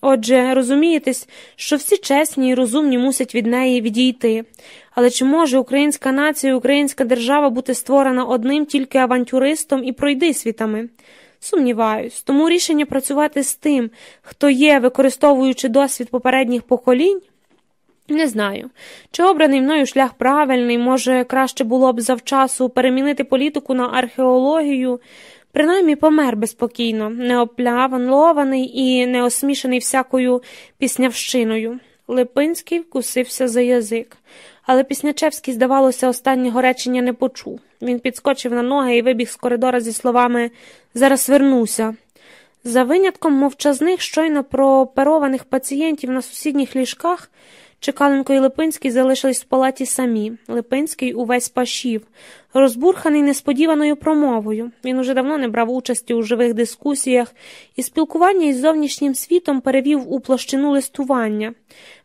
Отже, розумієтесь, що всі чесні і розумні мусять від неї відійти. Але чи може українська нація і українська держава бути створена одним тільки авантюристом і пройдисвітами? Сумніваюсь, тому рішення працювати з тим, хто є, використовуючи досвід попередніх поколінь. Не знаю, чи обраний мною шлях правильний, може, краще було б завчасу перемінити політику на археологію, принаймні помер безпокійно, не опляванлований і не осмішаний всякою піснявщиною. Липинський вкусився за язик, але Піснячевський, здавалося, останнього речення не почув. Він підскочив на ноги і вибіг з коридора зі словами Зараз вернуся. За винятком мовчазних, щойно прооперованих пацієнтів на сусідніх ліжках. Чекаленко і Липинський залишились в палаті самі. Липинський увесь пашів, розбурханий несподіваною промовою. Він уже давно не брав участі у живих дискусіях і спілкування із зовнішнім світом перевів у площину листування.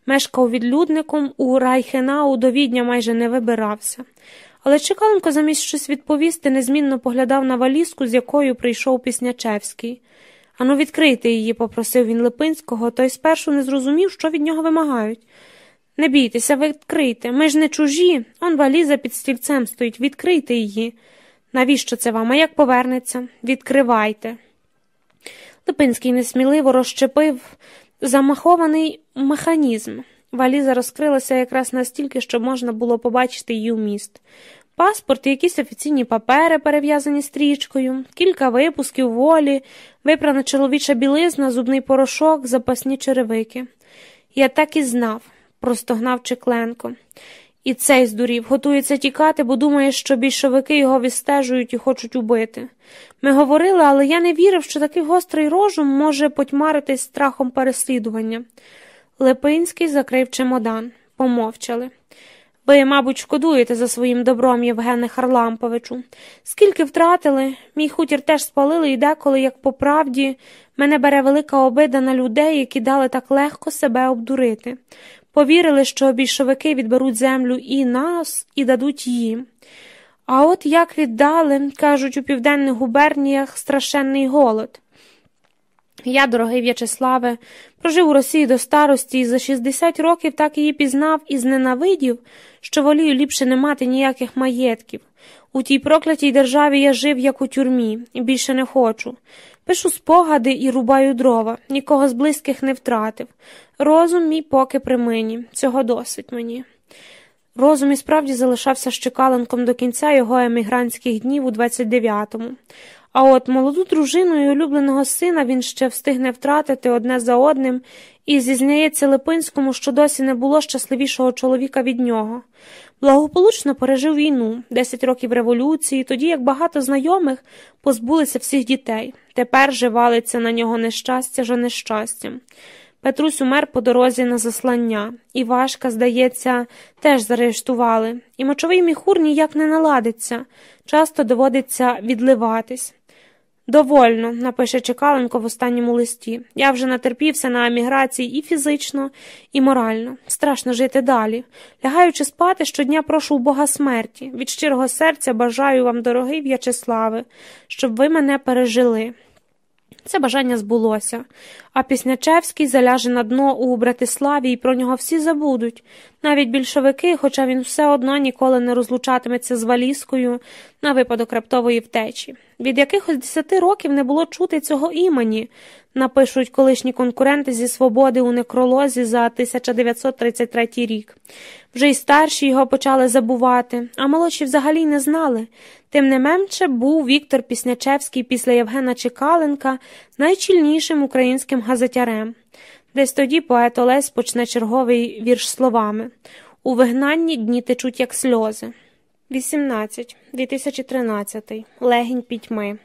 Мешкав відлюдником у Райхенау до відня майже не вибирався. Але Чекаленко замість щось відповісти, незмінно поглядав на валізку, з якою прийшов Піснячевський. Ану, відкрийте її, попросив він Липинського, той спершу не зрозумів, що від нього вимагають. Не бійтеся, відкрийте. Ми ж не чужі. Он валіза під стільцем стоїть, відкрийте її. Навіщо це вам? А як повернеться? Відкривайте. Липинський несміливо розщепив замахований механізм. Валіза розкрилася якраз настільки, щоб можна було побачити її вміст. Паспорт, якісь офіційні папери, перев'язані стрічкою, кілька випусків волі, випрана чоловіча білизна, зубний порошок, запасні черевики. Я так і знав простогнав Чекленко. І цей здурів, готується тікати, бо думає, що більшовики його відстежують і хочуть убити. Ми говорили, але я не вірив, що такий гострий розум може потьмаритись страхом переслідування. Липинський закрив чемодан, помовчали. Ви, мабуть, шкодуєте за своїм добром, Євгене Харламповичу. Скільки втратили, мій хутір теж спалили, і деколи, як по правді, мене бере велика обида на людей, які дали так легко себе обдурити. Повірили, що більшовики відберуть землю і нас, і дадуть їм. А от як віддали, кажуть, у південних губерніях страшенний голод. Я, дорогий В'ячеславе, прожив у Росії до старості і за 60 років так її пізнав і зненавидів, що волію ліпше не мати ніяких маєтків. У тій проклятій державі я жив, як у тюрмі, і більше не хочу. Пишу спогади і рубаю дрова, нікого з близьких не втратив. Розум мій поки при мені, цього досить мені. Розум і справді залишався щекаленком до кінця його емігрантських днів у 29-му. А от молоду дружину і улюбленого сина він ще встигне втратити одне за одним і зізнається Липинському, що досі не було щасливішого чоловіка від нього. Благополучно пережив війну, 10 років революції, тоді як багато знайомих позбулися всіх дітей. Тепер же валиться на нього нещастя за нещастям. Петрусь умер по дорозі на заслання, Івашка, здається, теж заарештували, і мочовий міхур ніяк не наладиться, часто доводиться відливатись. Довольно, напише Чекаленко в останньому листі. Я вже натерпівся на еміграції і фізично, і морально. Страшно жити далі. Лягаючи спати, щодня прошу у Бога смерті. Від щирого серця бажаю вам, дорогий В'ячеславе, щоб ви мене пережили. Це бажання збулося, а Піснячевський заляже на дно у Братиславі, і про нього всі забудуть. Навіть більшовики, хоча він все одно ніколи не розлучатиметься з валізкою на випадок раптової втечі. Від якихось десяти років не було чути цього імені, напишуть колишні конкуренти зі свободи у некролозі за 1933 рік. Вже й старші його почали забувати, а молодші взагалі не знали. Тим не менше був Віктор Піснячевський після Євгена Чекаленка найчільнішим українським газетярем. Десь тоді поет Олесь почне черговий вірш словами У вигнанні дні течуть, як сльози. 18. 2013. Легінь пітьми.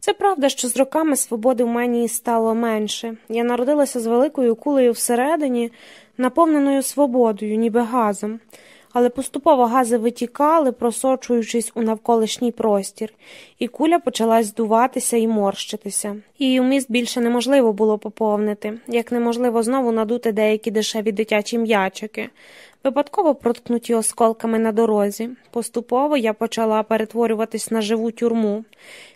Це правда, що з роками свободи в мені стало менше. Я народилася з великою кулею всередині, наповненою свободою, ніби газом але поступово гази витікали, просочуючись у навколишній простір, і куля почала здуватися і морщитися. Її вміст більше неможливо було поповнити, як неможливо знову надути деякі дешеві дитячі м'ячики. Випадково проткнуті осколками на дорозі. Поступово я почала перетворюватись на живу тюрму, в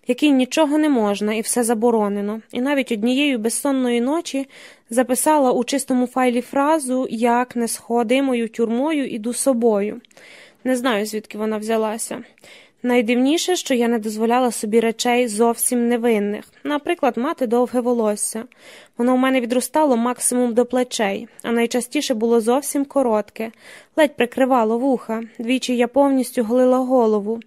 якій нічого не можна і все заборонено, і навіть однієї безсонної ночі записала у чистому файлі фразу як не сходимою тюрмою іду собою. Не знаю, звідки вона взялася. Найдивніше, що я не дозволяла собі речей зовсім невинних, наприклад, мати довге волосся. Воно в мене відростало максимум до плечей, а найчастіше було зовсім коротке, ледь прикривало вуха, двічі я повністю голила голову.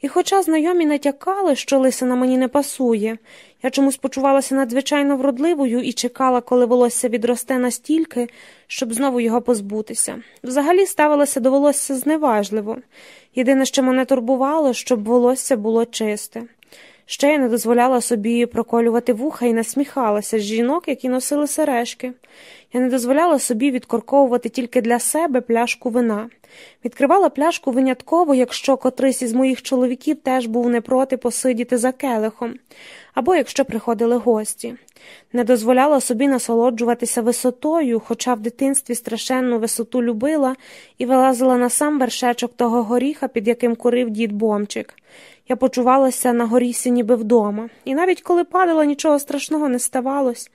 І, хоча знайомі натякали, що лисина мені не пасує, я чомусь почувалася надзвичайно вродливою і чекала, коли волосся відросте настільки, щоб знову його позбутися. Взагалі ставилася до волосся зневажливо. Єдине, що мене турбувало, щоб волосся було чисте. Ще я не дозволяла собі проколювати вуха і насміхалася з жінок, які носили сережки. Я не дозволяла собі відкорковувати тільки для себе пляшку вина. Відкривала пляшку винятково, якщо котрийсь із моїх чоловіків теж був не проти посидіти за келихом, або якщо приходили гості. Не дозволяла собі насолоджуватися висотою, хоча в дитинстві страшенну висоту любила і вилазила на сам вершечок того горіха, під яким курив дід Бомчик. Я почувалася на горісі ніби вдома, і навіть коли падала, нічого страшного не ставалось.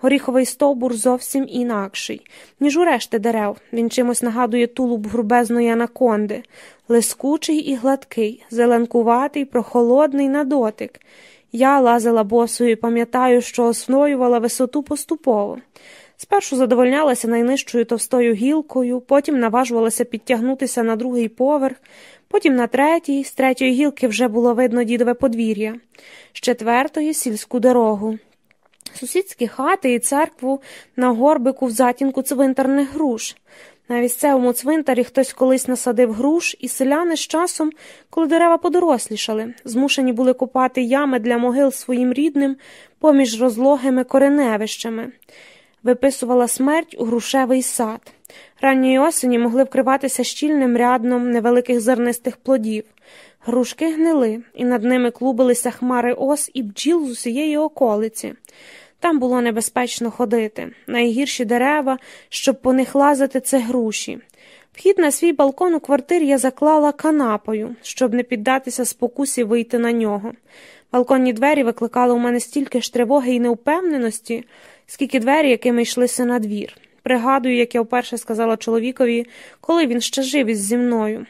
Горіховий стовбур зовсім інакший, ніж у решти дерев. Він чимось нагадує тулуб грубезної анаконди, лискучий і гладкий, зеленкуватий, прохолодний на дотик. Я лазила босою і пам'ятаю, що освоювала висоту поступово. Спершу задовольнялася найнижчою товстою гілкою, потім наважувалася підтягнутися на другий поверх, потім на третій, з третьої гілки вже було видно дідове подвір'я, з четвертої сільську дорогу. Сусідські хати і церкву на горбику в затінку цвинтарних груш. На місцевому цвинтарі хтось колись насадив груш, і селяни з часом, коли дерева подорослішали, змушені були копати ями для могил своїм рідним поміж розлогими кореневищами, виписувала смерть у грушевий сад. Ранньої осені могли вкриватися щільним рядном невеликих зернистих плодів. Грушки гнили, і над ними клубилися хмари ос і бджіл з усієї околиці. Там було небезпечно ходити. Найгірші дерева, щоб по них лазити, це груші. Вхід на свій балкон у квартирі я заклала канапою, щоб не піддатися спокусі вийти на нього. Балконні двері викликали у мене стільки ж тривоги і неупевненості, скільки двері, якими йшлися на двір. Пригадую, як я вперше сказала чоловікові, коли він ще жив із зі мною.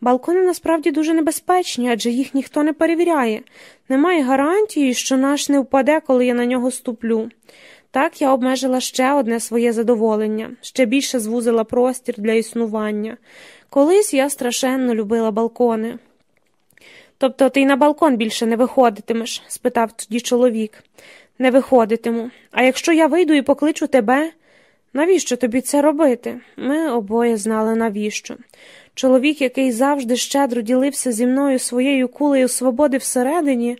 Балкони насправді дуже небезпечні, адже їх ніхто не перевіряє. Немає гарантії, що наш не впаде, коли я на нього ступлю. Так я обмежила ще одне своє задоволення, ще більше звузила простір для існування. Колись я страшенно любила балкони. Тобто ти й на балкон більше не виходитимеш? спитав тоді чоловік. Не виходитиму. А якщо я вийду і покличу тебе, навіщо тобі це робити? Ми обоє знали навіщо. Чоловік, який завжди щедро ділився зі мною своєю кулею свободи всередині,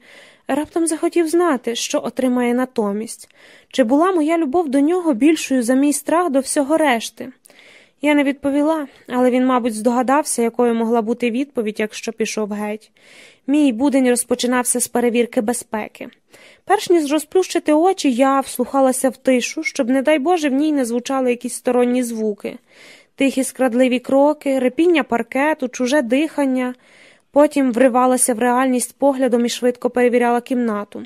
раптом захотів знати, що отримає натомість, чи була моя любов до нього більшою за мій страх до всього решти. Я не відповіла, але він, мабуть, здогадався, якою могла бути відповідь, якщо пішов геть. Мій будень розпочинався з перевірки безпеки. Перш ніж розплющити очі, я вслухалася в тишу, щоб, не дай Боже, в ній не звучали якісь сторонні звуки тихі скрадливі кроки, репіння паркету, чуже дихання, потім вривалася в реальність поглядом і швидко перевіряла кімнату.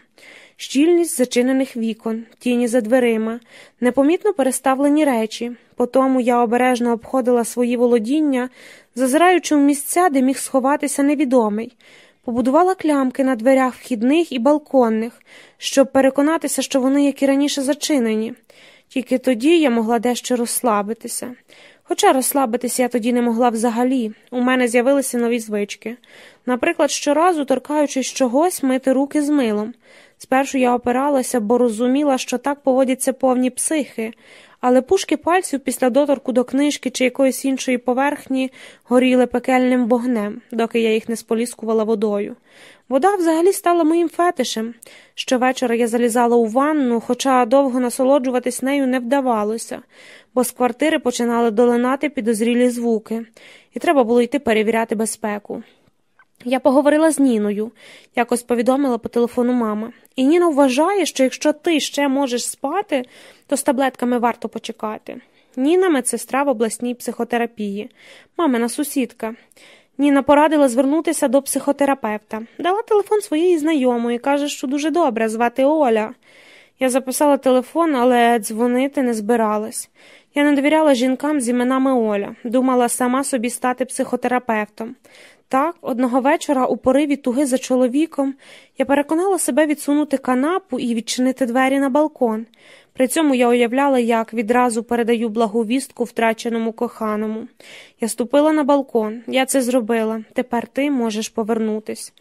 Щільність зачинених вікон, тіні за дверима, непомітно переставлені речі. Потому я обережно обходила свої володіння, зазираючи в місця, де міг сховатися невідомий. Побудувала клямки на дверях вхідних і балконних, щоб переконатися, що вони, як і раніше, зачинені. Тільки тоді я могла дещо розслабитися. Хоча розслабитися я тоді не могла взагалі, у мене з'явилися нові звички. Наприклад, щоразу, торкаючись чогось, мити руки з милом. Спершу я опиралася, бо розуміла, що так поводяться повні психи, але пушки пальців після доторку до книжки чи якоїсь іншої поверхні горіли пекельним вогнем, доки я їх не споліскувала водою. Вода взагалі стала моїм фетишем. Щовечора я залізала у ванну, хоча довго насолоджуватись нею не вдавалося, бо з квартири починали долинати підозрілі звуки, і треба було йти перевіряти безпеку. Я поговорила з Ніною, якось повідомила по телефону мама. І Ніна вважає, що якщо ти ще можеш спати, то з таблетками варто почекати. Ніна медсестра в обласній психотерапії, мамина сусідка. Ніна порадила звернутися до психотерапевта, дала телефон своєї знайомої, каже, що дуже добре звати Оля. Я записала телефон, але дзвонити не збиралась. Я не довіряла жінкам з іменами Оля, думала сама собі стати психотерапевтом. Так, одного вечора, у пориві туги за чоловіком, я переконала себе відсунути канапу і відчинити двері на балкон. При цьому я уявляла, як відразу передаю благу вістку втраченому коханому. Я ступила на балкон, я це зробила. Тепер ти можеш повернутись.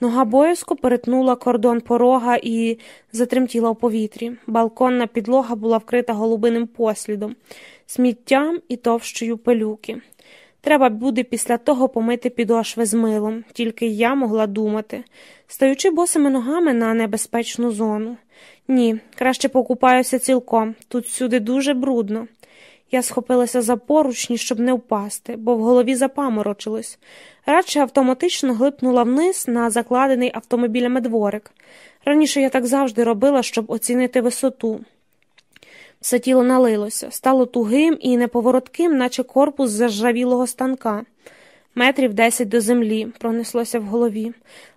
Нога боязко перетнула кордон порога і затремтіла у повітрі. Балконна підлога була вкрита голубиним послідом, сміттям і товщою пилюки. Треба буде після того помити підошви з милом, тільки я могла думати, стаючи босими ногами на небезпечну зону. Ні, краще покупаюся цілком, тут сюди дуже брудно. Я схопилася за поручні, щоб не впасти, бо в голові запаморочилось. Радше автоматично глипнула вниз на закладений автомобілями дворик. Раніше я так завжди робила, щоб оцінити висоту. Все тіло налилося, стало тугим і неповоротким, наче корпус заржавілого станка. Метрів десять до землі, пронеслося в голові.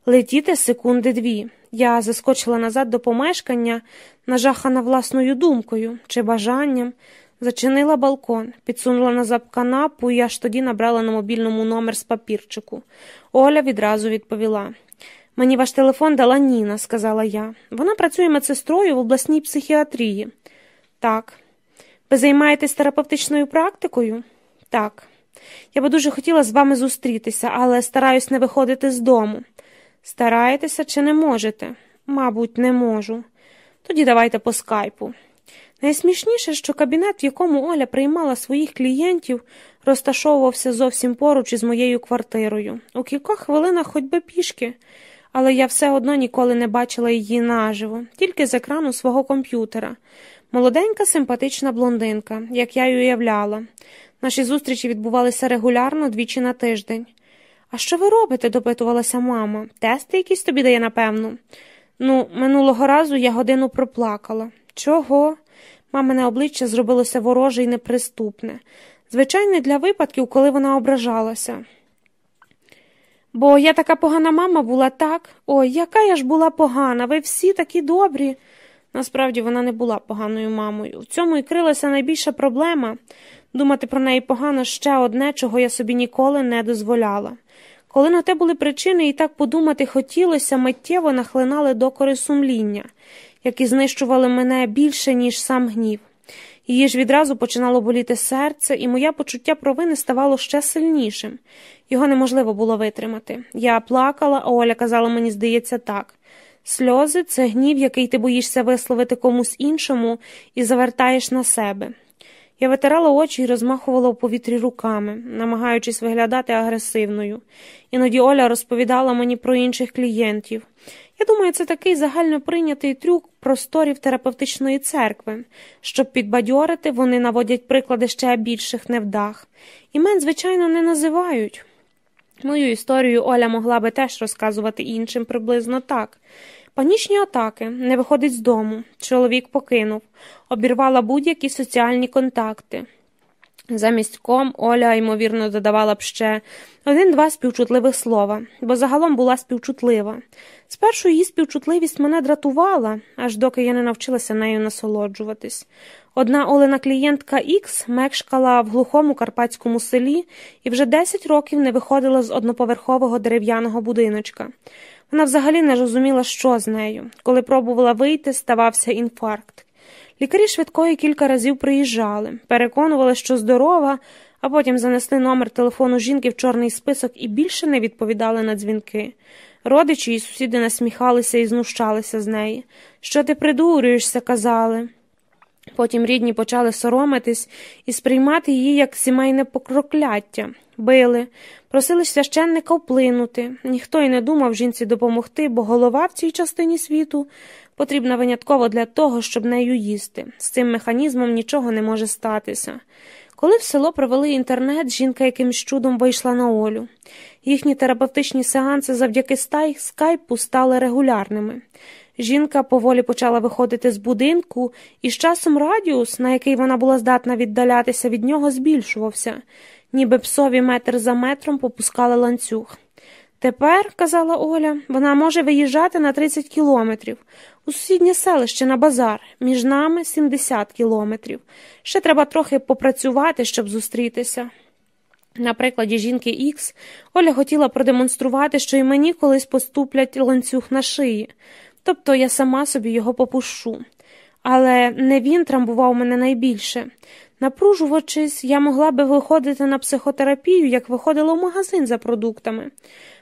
Летіти секунди дві. Я заскочила назад до помешкання, нажахана власною думкою чи бажанням, зачинила балкон, підсунула назад канапу і аж тоді набрала на мобільному номер з папірчику. Оля відразу відповіла. Мені ваш телефон дала Ніна, сказала я. Вона працює медсестрою в обласній психіатрії. Так. Ви займаєтесь терапевтичною практикою? Так. Я би дуже хотіла з вами зустрітися, але стараюсь не виходити з дому. Стараєтеся чи не можете? Мабуть, не можу. Тоді давайте по скайпу. Найсмішніше, що кабінет, в якому Оля приймала своїх клієнтів, розташовувався зовсім поруч із моєю квартирою. У кількох хвилинах хоч би пішки, але я все одно ніколи не бачила її наживо, тільки з екрану свого комп'ютера. Молоденька, симпатична блондинка, як я й уявляла. Наші зустрічі відбувалися регулярно двічі на тиждень. А що ви робите? допитувалася мама. Тести якісь тобі дає, напевно. Ну, минулого разу я годину проплакала. Чого? Мамине обличчя зробилося вороже і неприступне. Звичайно, для випадків, коли вона ображалася. Бо я така погана мама була так. Ой, яка я ж була погана, ви всі такі добрі. Насправді вона не була поганою мамою. В цьому і крилася найбільша проблема думати про неї погано ще одне, чого я собі ніколи не дозволяла. Коли на те були причини і так подумати хотілося, миттєво нахлинали докори сумління, які знищували мене більше, ніж сам гнів. Її ж відразу починало боліти серце, і моє почуття провини ставало ще сильнішим. Його неможливо було витримати. Я плакала, а Оля казала мені, здається, так. Сльози це гнів, який ти боїшся висловити комусь іншому і завертаєш на себе. Я витирала очі і розмахувала у повітрі руками, намагаючись виглядати агресивною. Іноді Оля розповідала мені про інших клієнтів. Я думаю, це такий загально прийнятий трюк просторів терапевтичної церкви. Щоб підбадьорити, вони наводять приклади ще більших невдах. Імен, звичайно, не називають. Мою історію Оля могла би теж розказувати іншим приблизно так. Панічні атаки, не виходить з дому. Чоловік покинув, обірвала будь-які соціальні контакти. Замість ком Оля, ймовірно, додавала б ще один-два співчутливих слова, бо загалом була співчутлива. Спершу її співчутливість мене дратувала, аж доки я не навчилася нею насолоджуватись. Одна Олена клієнтка Ікс мекшкала в глухому карпатському селі і вже 10 років не виходила з одноповерхового дерев'яного будиночка. Вона взагалі не розуміла, що з нею. Коли пробувала вийти, ставався інфаркт. Лікарі швидкої кілька разів приїжджали, переконували, що здорова, а потім занесли номер телефону жінки в чорний список і більше не відповідали на дзвінки. Родичі і сусіди насміхалися і знущалися з неї. Що ти придурюєшся, казали. Потім рідні почали соромитись і сприймати її як сімейне прокляття. Били, просили священника вплинути. Ніхто й не думав жінці допомогти, бо голова в цій частині світу потрібна винятково для того, щоб нею їсти. З цим механізмом нічого не може статися. Коли в село провели інтернет, жінка якимсь чудом вийшла на Олю. Їхні терапевтичні сеанси завдяки скайпу стали регулярними. Жінка поволі почала виходити з будинку, і з часом радіус, на який вона була здатна віддалятися від нього, збільшувався, ніби псові метр за метром попускали ланцюг. Тепер, казала Оля, вона може виїжджати на 30 кілометрів. У сусіднє селище на базар, між нами 70 кілометрів. Ще треба трохи попрацювати, щоб зустрітися. На прикладі жінки Ікс Оля хотіла продемонструвати, що і мені колись поступлять ланцюг на шиї, тобто я сама собі його попушу. Але не він трамбував мене найбільше. Напружувачись, я могла би виходити на психотерапію, як виходила в магазин за продуктами.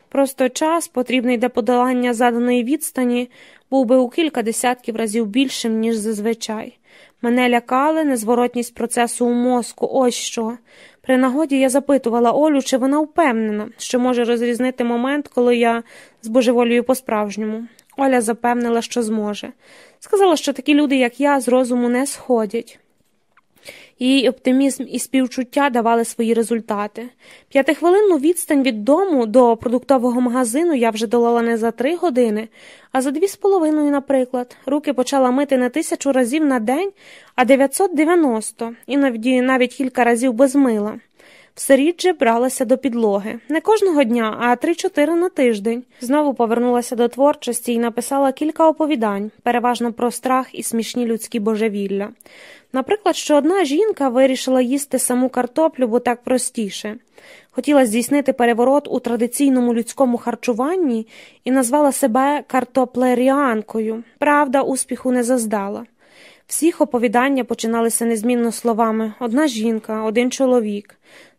Просто час, потрібний для подолання заданої відстані, був би у кілька десятків разів більшим, ніж зазвичай. Мене лякали незворотність процесу у мозку, ось що. При нагоді я запитувала Олю, чи вона впевнена, що може розрізнити момент, коли я збожеволюю по-справжньому. Оля запевнила, що зможе. Сказала, що такі люди, як я, з розуму не сходять. Її оптимізм і співчуття давали свої результати. П'ятихвилинну відстань від дому до продуктового магазину я вже долала не за три години, а за дві з половиною, наприклад. Руки почала мити не тисячу разів на день, а 990, іноді навіть кілька разів без мила. Все рідше бралася до підлоги не кожного дня, а три-чотири на тиждень. Знову повернулася до творчості і написала кілька оповідань, переважно про страх і смішні людські божевілля. Наприклад, що одна жінка вирішила їсти саму картоплю, бо так простіше. Хотіла здійснити переворот у традиційному людському харчуванні і назвала себе картоплеріанкою. Правда, успіху не заздала. Всіх оповідання починалися незмінно словами одна жінка, один чоловік.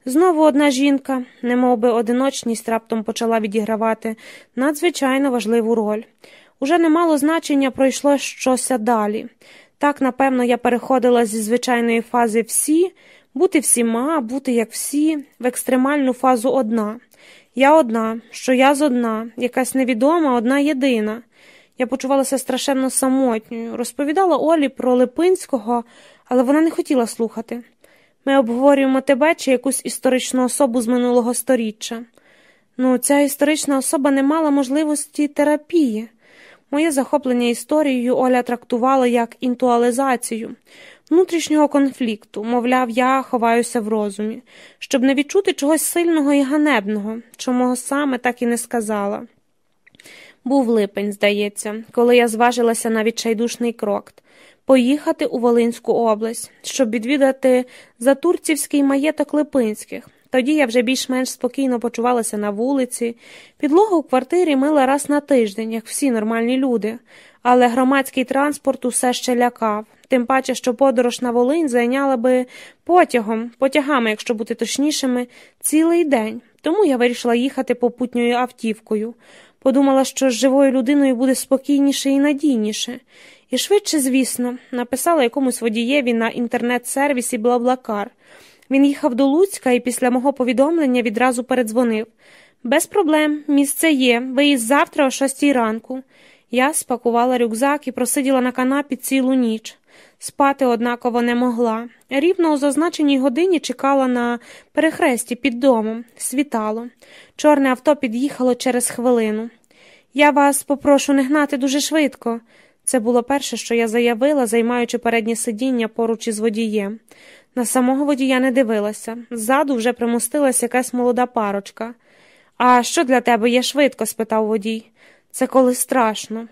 Знову одна жінка, немов би одиночність раптом почала відігравати надзвичайно важливу роль. Уже немало значення пройшло щось далі. Так, напевно, я переходила зі звичайної фази всі, бути всіма, бути як всі, в екстремальну фазу одна. Я одна, що я з одна, якась невідома, одна єдина. Я почувалася страшенно самотньою, розповідала Олі про Липинського, але вона не хотіла слухати. Ми обговорюємо тебе чи якусь історичну особу з минулого сторіччя. Ну, ця історична особа не мала можливості терапії. Моє захоплення історією Оля трактувала як інтуалізацію, внутрішнього конфлікту, мовляв, я ховаюся в розумі, щоб не відчути чогось сильного і ганебного, чому саме так і не сказала. Був липень, здається, коли я зважилася на відчайдушний крок поїхати у Волинську область, щоб відвідати затурцівський маєток Липинських. Тоді я вже більш-менш спокійно почувалася на вулиці, підлогу в квартирі мила раз на тиждень, як всі нормальні люди, але громадський транспорт усе ще лякав, тим паче, що подорож на Волинь зайняла би потягом, потягами, якщо бути точнішими, цілий день. Тому я вирішила їхати попутньою автівкою. Подумала, що з живою людиною буде спокійніше і надійніше. І швидше, звісно, написала якомусь водієві на інтернет-сервісі Блаблакар. Він їхав до Луцька і після мого повідомлення відразу передзвонив. Без проблем, місце є, виїзд завтра о шостій ранку. Я спакувала рюкзак і просиділа на канапі цілу ніч. Спати однаково не могла. Рівно у зазначеній годині чекала на перехресті під домом. Світало. Чорне авто під'їхало через хвилину. Я вас попрошу не гнати дуже швидко. Це було перше, що я заявила, займаючи переднє сидіння поруч із водієм. На самого водія не дивилася. Ззаду вже примостилась якась молода парочка. А що для тебе є швидко? спитав водій. Це коли страшно.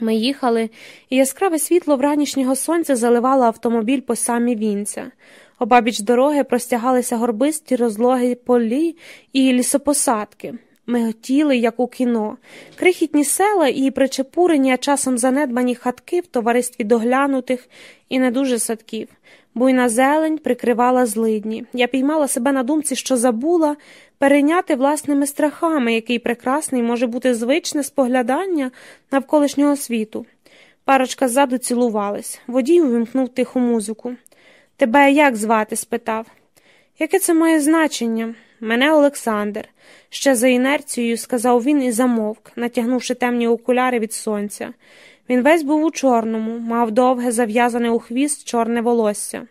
Ми їхали, і яскраве світло вранішнього сонця заливало автомобіль по самі вінця. Обабіч дороги простягалися горбисті розлоги полі і лісопосадки. Ми хотіли, як у кіно, крихітні села і причепурені, а часом занедбані хатки в товаристві доглянутих і не дуже садків. Буйна зелень прикривала злидні. Я піймала себе на думці, що забула перейняти власними страхами, який прекрасний може бути звичне споглядання навколишнього світу. Парочка ззаду цілувались. Водій увімкнув тиху музику. Тебе як звати? спитав. Яке це має значення? Мене Олександр. Ще за інерцією сказав він і замовк, натягнувши темні окуляри від сонця. Він весь був у чорному, мав довге, зав'язане у хвіст чорне волосся.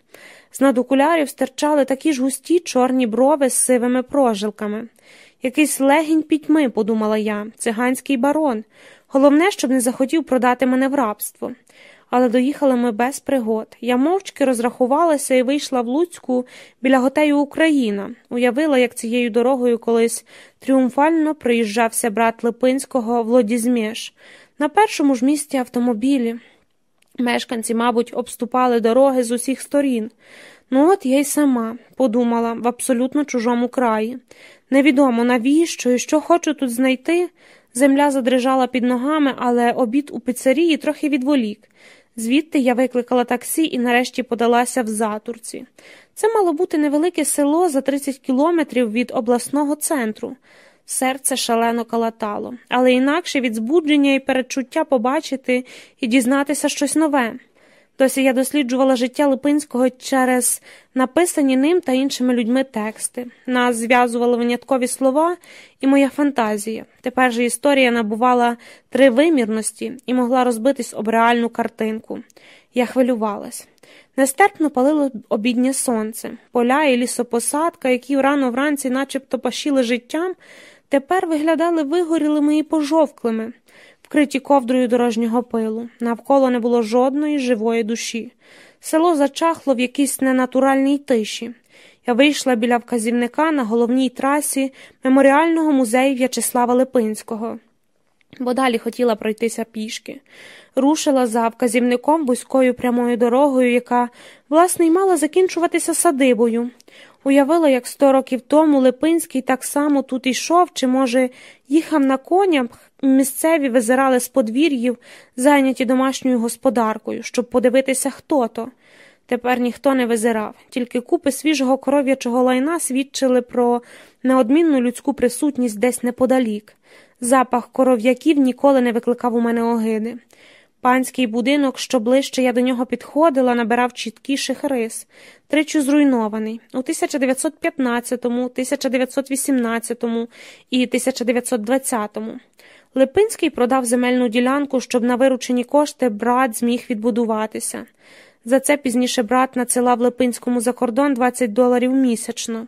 З над окулярів стирчали такі ж густі чорні брови з сивими прожилками. Якийсь легінь пітьми, подумала я, циганський барон. Головне, щоб не захотів продати мене в рабство. Але доїхали ми без пригод. Я мовчки розрахувалася і вийшла в Луцьку біля готелю Україна. Уявила, як цією дорогою колись тріумфально приїжджався брат Липинського Влодізмєш. На першому ж місці автомобілі. Мешканці, мабуть, обступали дороги з усіх сторін. Ну, от я й сама подумала в абсолютно чужому краї. Невідомо навіщо і що хочу тут знайти. Земля задрижала під ногами, але обід у піцерії трохи відволік. Звідти я викликала таксі і нарешті подалася в затурці. Це мало бути невелике село за 30 кілометрів від обласного центру. Серце шалено калатало, але інакше від збудження і передчуття побачити і дізнатися щось нове. Досі я досліджувала життя Липинського через написані ним та іншими людьми тексти. Нас зв'язували виняткові слова і моя фантазія. Тепер же історія набувала тривимірності і могла розбитись об реальну картинку. Я хвилювалась. Нестерпно палило обіднє сонце, поля і лісопосадка, які рано вранці начебто пашіли життям, тепер виглядали вигорілими і пожовклими вкриті ковдрою дорожнього пилу. Навколо не було жодної живої душі. Село зачахло в якійсь ненатуральній тиші. Я вийшла біля вказівника на головній трасі меморіального музею В'ячеслава Липинського, бо далі хотіла пройтися пішки. Рушила за вказівником вузькою прямою дорогою, яка, власне, й мала закінчуватися садибою. Уявила, як сто років тому Липинський так само тут йшов, чи, може, їхав на конях, місцеві визирали з подвір'їв, зайняті домашньою господаркою, щоб подивитися, хто то. Тепер ніхто не визирав, тільки купи свіжого коров'ячого лайна свідчили про неодмінну людську присутність десь неподалік. Запах коров'яків ніколи не викликав у мене огиди. Панський будинок, що ближче я до нього підходила, набирав чіткіших рис, тричі зруйнований у 1915, 1918 і 1920. Липинський продав земельну ділянку, щоб на виручені кошти брат зміг відбудуватися. За це пізніше брат надсилав Липинському за кордон 20 доларів місячно.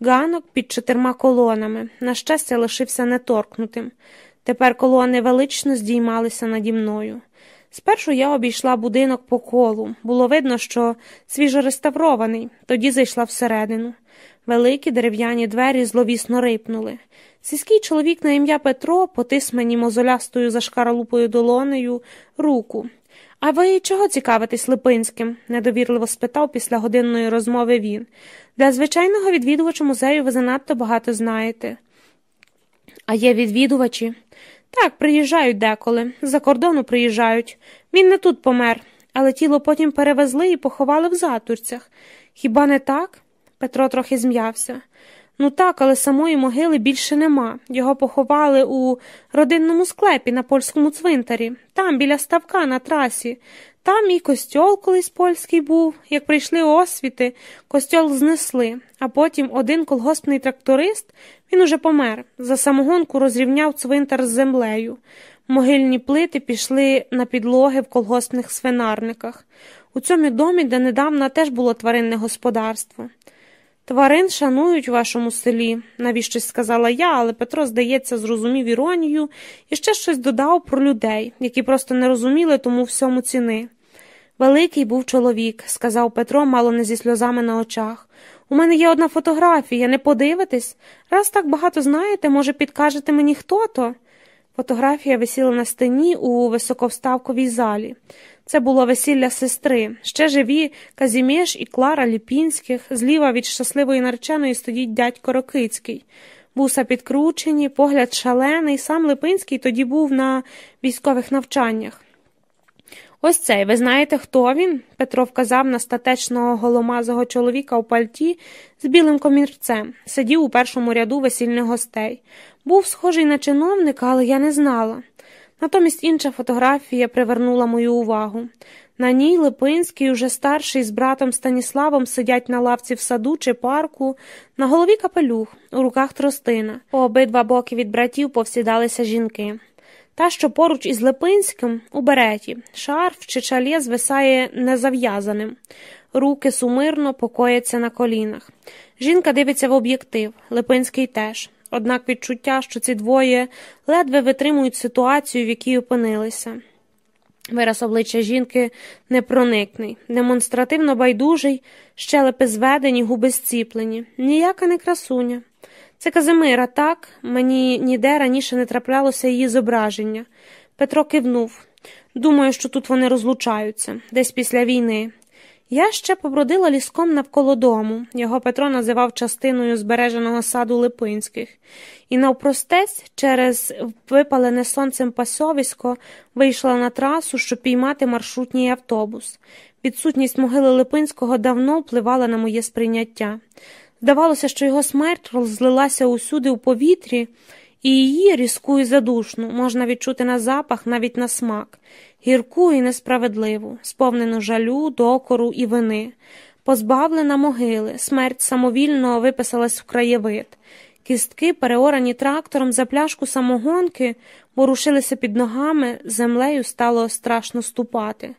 Ганок під чотирма колонами, на щастя, лишився неторкнутим. Тепер колони велично здіймалися наді мною. Спершу я обійшла будинок по колу. Було видно, що свіжо реставрований, тоді зайшла всередину. Великі дерев'яні двері зловісно рипнули. Сільський чоловік на ім'я Петро потис мені мозолястою зашкаралупою долонею руку. А ви чого цікавитесь Липинським? недовірливо спитав після годинної розмови він. Для звичайного відвідувача музею ви занадто багато знаєте. А є відвідувачі? Так, приїжджають деколи, за кордону приїжджають. Він не тут помер, але тіло потім перевезли і поховали в затурцях. Хіба не так? Петро трохи зм'явся. Ну так, але самої могили більше нема. Його поховали у родинному склепі на польському цвинтарі, там, біля ставка на трасі. Там і костьол колись польський був. Як прийшли освіти, костьол знесли, а потім один колгоспний тракторист, він уже помер, за самогонку розрівняв цвинтар з землею. Могильні плити пішли на підлоги в колгоспних свинарниках. У цьому домі, де недавно теж було тваринне господарство. Тварин шанують у вашому селі, навіщось сказала я, але Петро, здається, зрозумів іронію і ще щось додав про людей, які просто не розуміли тому всьому ціни. Великий був чоловік, сказав Петро, мало не зі сльозами на очах. У мене є одна фотографія, не подивитесь? Раз так багато знаєте, може, підкажете мені хто то? Фотографія висіла на стіні у високовставковій залі. Це було весілля сестри, ще живі Казімєш і Клара Ліпінських, зліва від щасливої нареченої стоїть дядько Рокицький. Вуса підкручені, погляд шалений, сам Липинський тоді був на військових навчаннях. Ось цей, ви знаєте, хто він? Петро вказав на статечного голомазого чоловіка у пальті з білим комірцем, сидів у першому ряду весільних гостей. Був схожий на чиновника, але я не знала. Натомість інша фотографія привернула мою увагу. На ній Липинський, уже старший з братом Станіславом, сидять на лавці в саду чи парку, на голові капелюх, у руках тростина. По обидва боки від братів повсідалися жінки. Та, що поруч із Липинським, у береті, шарф чи чалє звисає незав'язаним. Руки сумирно покояться на колінах. Жінка дивиться в об'єктив, Липинський теж. Однак відчуття, що ці двоє ледве витримують ситуацію, в якій опинилися. Вираз обличчя жінки непроникний, демонстративно байдужий, щелепи зведені, губи зціплені. Ніяка не красуня. Це Казимира, так? Мені ніде раніше не траплялося її зображення. Петро кивнув. Думаю, що тут вони розлучаються, десь після війни. Я ще побродила ліском навколо дому, його Петро називав частиною збереженого саду Липинських, і навпростець через випалене сонцем пасовисько вийшла на трасу, щоб піймати маршрутній автобус. Відсутність могили Липинського давно впливала на моє сприйняття. Здавалося, що його смерть розлилася усюди у повітрі, і її різку і задушну можна відчути на запах, навіть на смак, гірку і несправедливу, сповнену жалю, докору і вини. Позбавлена могили, смерть самовільно виписалась в краєвид. Кістки, переорані трактором за пляшку самогонки, ворушилися під ногами, землею стало страшно ступати.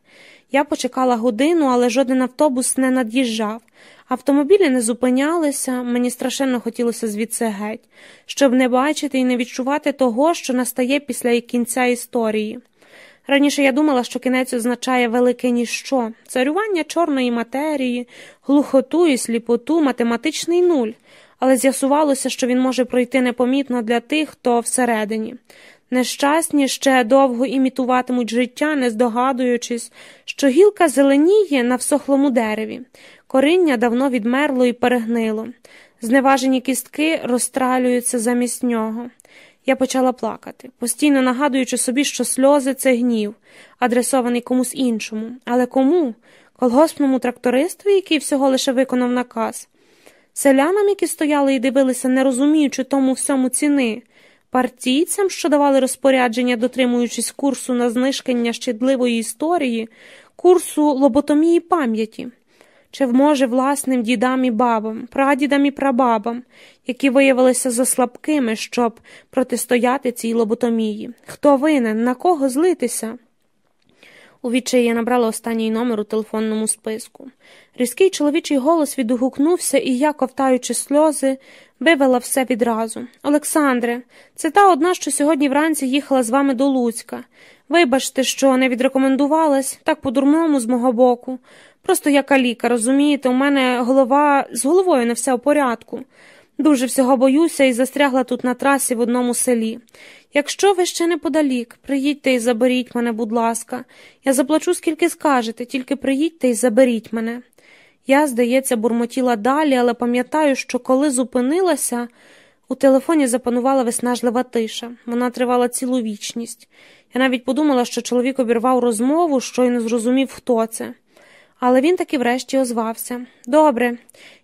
Я почекала годину, але жоден автобус не над'їжджав. Автомобілі не зупинялися, мені страшенно хотілося звідси геть, щоб не бачити і не відчувати того, що настає після кінця історії. Раніше я думала, що кінець означає велике ніщо, царювання чорної матерії, глухоту і сліпоту, математичний нуль, але з'ясувалося, що він може пройти непомітно для тих, хто всередині. Нещасні ще довго імітуватимуть життя, не здогадуючись, що гілка зеленіє на всохлому дереві, коріння давно відмерло і перегнило, зневажені кістки розстралюються замість нього. Я почала плакати, постійно нагадуючи собі, що сльози це гнів, адресований комусь іншому. Але кому? Колгоспному трактористу, який всього лише виконав наказ, селянам, які стояли і дивилися, не розуміючи тому всьому ціни, партійцям, що давали розпорядження, дотримуючись курсу на знищення щедливої історії, курсу лоботомії пам'яті чи може власним дідам і бабам, прадідам і прабабам, які виявилися заслабкими, щоб протистояти цій лоботомії. Хто винен, на кого злитися? У я набрала останній номер у телефонному списку. Різкий чоловічий голос відгукнувся, і я, ковтаючи сльози, вивела все відразу. Олександре, це та одна, що сьогодні вранці їхала з вами до Луцька. Вибачте, що не відрекомендувалась, так по-дурному з мого боку. Просто я каліка, розумієте, у мене голова з головою не все в порядку. Дуже всього боюся і застрягла тут на трасі в одному селі. Якщо ви ще неподалік, приїдьте і заберіть мене, будь ласка. Я заплачу, скільки скажете, тільки приїдьте і заберіть мене. Я, здається, бурмотіла далі, але пам'ятаю, що коли зупинилася, у телефоні запанувала виснажлива тиша. Вона тривала цілу вічність. Я навіть подумала, що чоловік обірвав розмову, щойно зрозумів, хто це. Але він таки врешті озвався. Добре,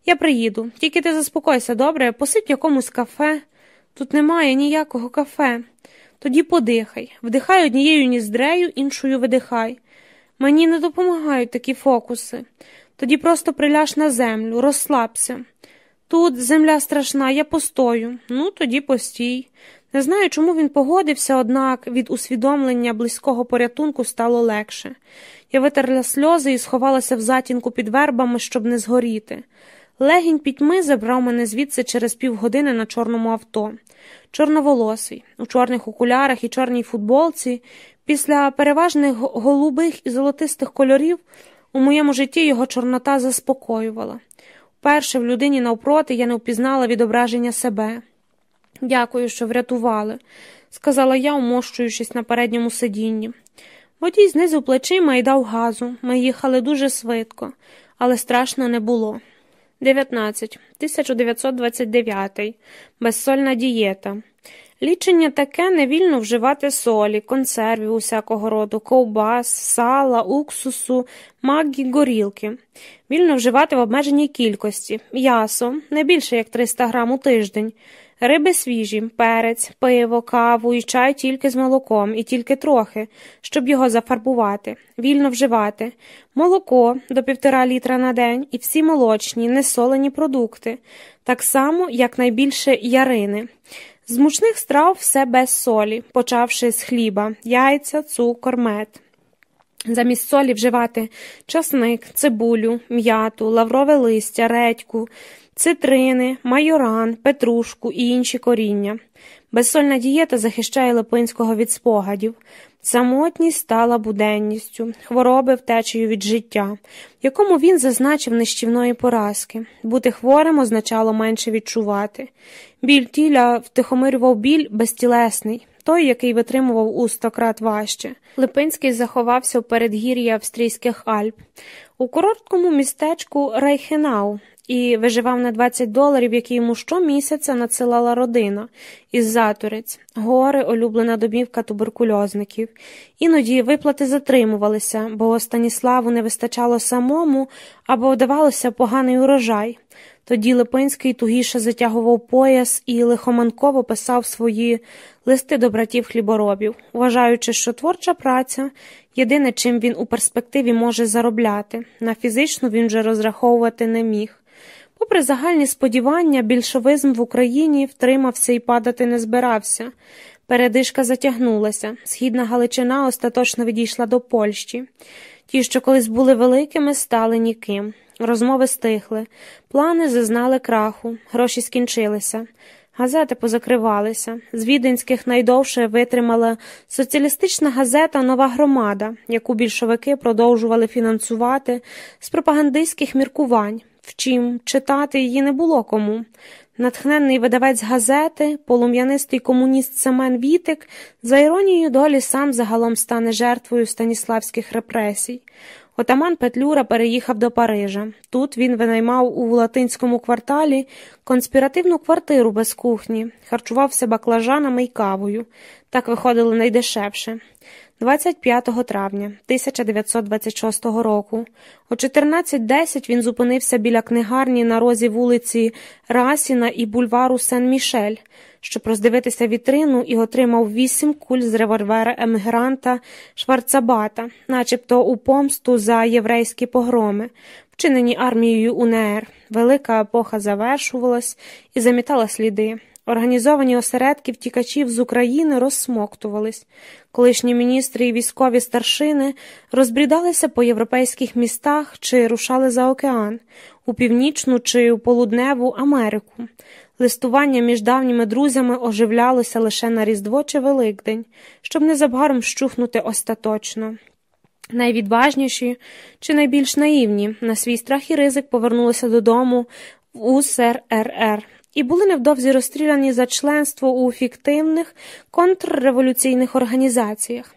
я приїду. Тільки ти заспокойся, добре, посидь якомусь кафе. Тут немає ніякого кафе. Тоді подихай, вдихай однією ніздрею, іншою видихай. Мені не допомагають такі фокуси. Тоді просто приляж на землю, розслабся. Тут земля страшна, я постою. Ну, тоді постій. Не знаю, чому він погодився, однак від усвідомлення близького порятунку стало легше. Я витерла сльози і сховалася в затінку під вербами, щоб не згоріти. Легінь пітьми забрав мене звідси через півгодини на чорному авто. Чорноволосий, у чорних окулярах і чорній футболці, після переважних голубих і золотистих кольорів у моєму житті його чорнота заспокоювала. Вперше в людині навпроти я не впізнала відображення себе. Дякую, що врятували, сказала я, умощуючись на передньому сидінні. Водій знизив плечима і дав газу. Ми їхали дуже швидко, але страшно не було. 19. 1929. Безсольна дієта. Лічення таке невільно вживати солі, консервів усякого роду, ковбас, сала, уксусу, маггі, горілки. Вільно вживати в обмеженій кількості, м'ясо, не більше як 300 грам у тиждень. Риби свіжі, перець, пиво, каву і чай тільки з молоком і тільки трохи, щоб його зафарбувати, вільно вживати, молоко до півтора літра на день і всі молочні, несолені продукти, так само, як найбільше ярини. З мучних страв все без солі, почавши з хліба, яйця, цукор, мед. Замість солі вживати часник, цибулю, м'яту, лаврове листя, редьку, цитрини, майоран, петрушку і інші коріння. Безсольна дієта захищає Липинського від спогадів. Самотність стала буденністю, хвороби втечею від життя, якому він зазначив нищівної поразки. Бути хворим означало менше відчувати. Біль тіля втихомирював біль безтілесний, той, який витримував у сто крат важче. Липинський заховався в передгір'ї австрійських Альп. У короткому містечку Райхенау, і виживав на 20 доларів, які йому щомісяця надсилала родина із затурець, гори, улюблена домівка туберкульозників. Іноді виплати затримувалися, бо Станіславу не вистачало самому або вдавалося поганий урожай. Тоді Липинський тугіше затягував пояс і лихоманково писав свої листи до братів хліборобів, вважаючи, що творча праця єдине, чим він у перспективі може заробляти. На фізичну він вже розраховувати не міг. Попри загальні сподівання, більшовизм в Україні втримався і падати не збирався. Передишка затягнулася, східна Галичина остаточно відійшла до Польщі. Ті, що колись були великими, стали ніким. Розмови стихли, плани зазнали краху, гроші скінчилися. Газети позакривалися. З віденських найдовше витримала соціалістична газета Нова громада, яку більшовики продовжували фінансувати з пропагандистських міркувань. Втім, читати її не було кому. Натхненний видавець газети, полум'янистий комуніст Семен Вітик, за іронією долі сам загалом стане жертвою станіславських репресій. Отаман Петлюра переїхав до Парижа. Тут він винаймав у латинському кварталі конспіративну квартиру без кухні, харчувався баклажанами й кавою. Так виходило найдешевше. 25 травня 1926 року. О 14.10 він зупинився біля книгарні на розі вулиці Расіна і бульвару Сен-Мішель, щоб роздивитися вітрину і отримав вісім куль з револьвера емігранта Шварцабата, начебто у помсту за єврейські погроми, вчинені армією УНР. Велика епоха завершувалась і замітала сліди. Організовані осередки втікачів з України розсмоктувались. Колишні міністри і військові старшини розбрідалися по європейських містах чи рушали за океан, у північну чи у полудневу Америку. Листування між давніми друзями оживлялося лише на Різдво чи Великдень, щоб незабаром щухнути остаточно. Найвідважніші чи найбільш наївні на свій страх і ризик повернулися додому в УСРР і були невдовзі розстріляні за членство у фіктивних контрреволюційних організаціях.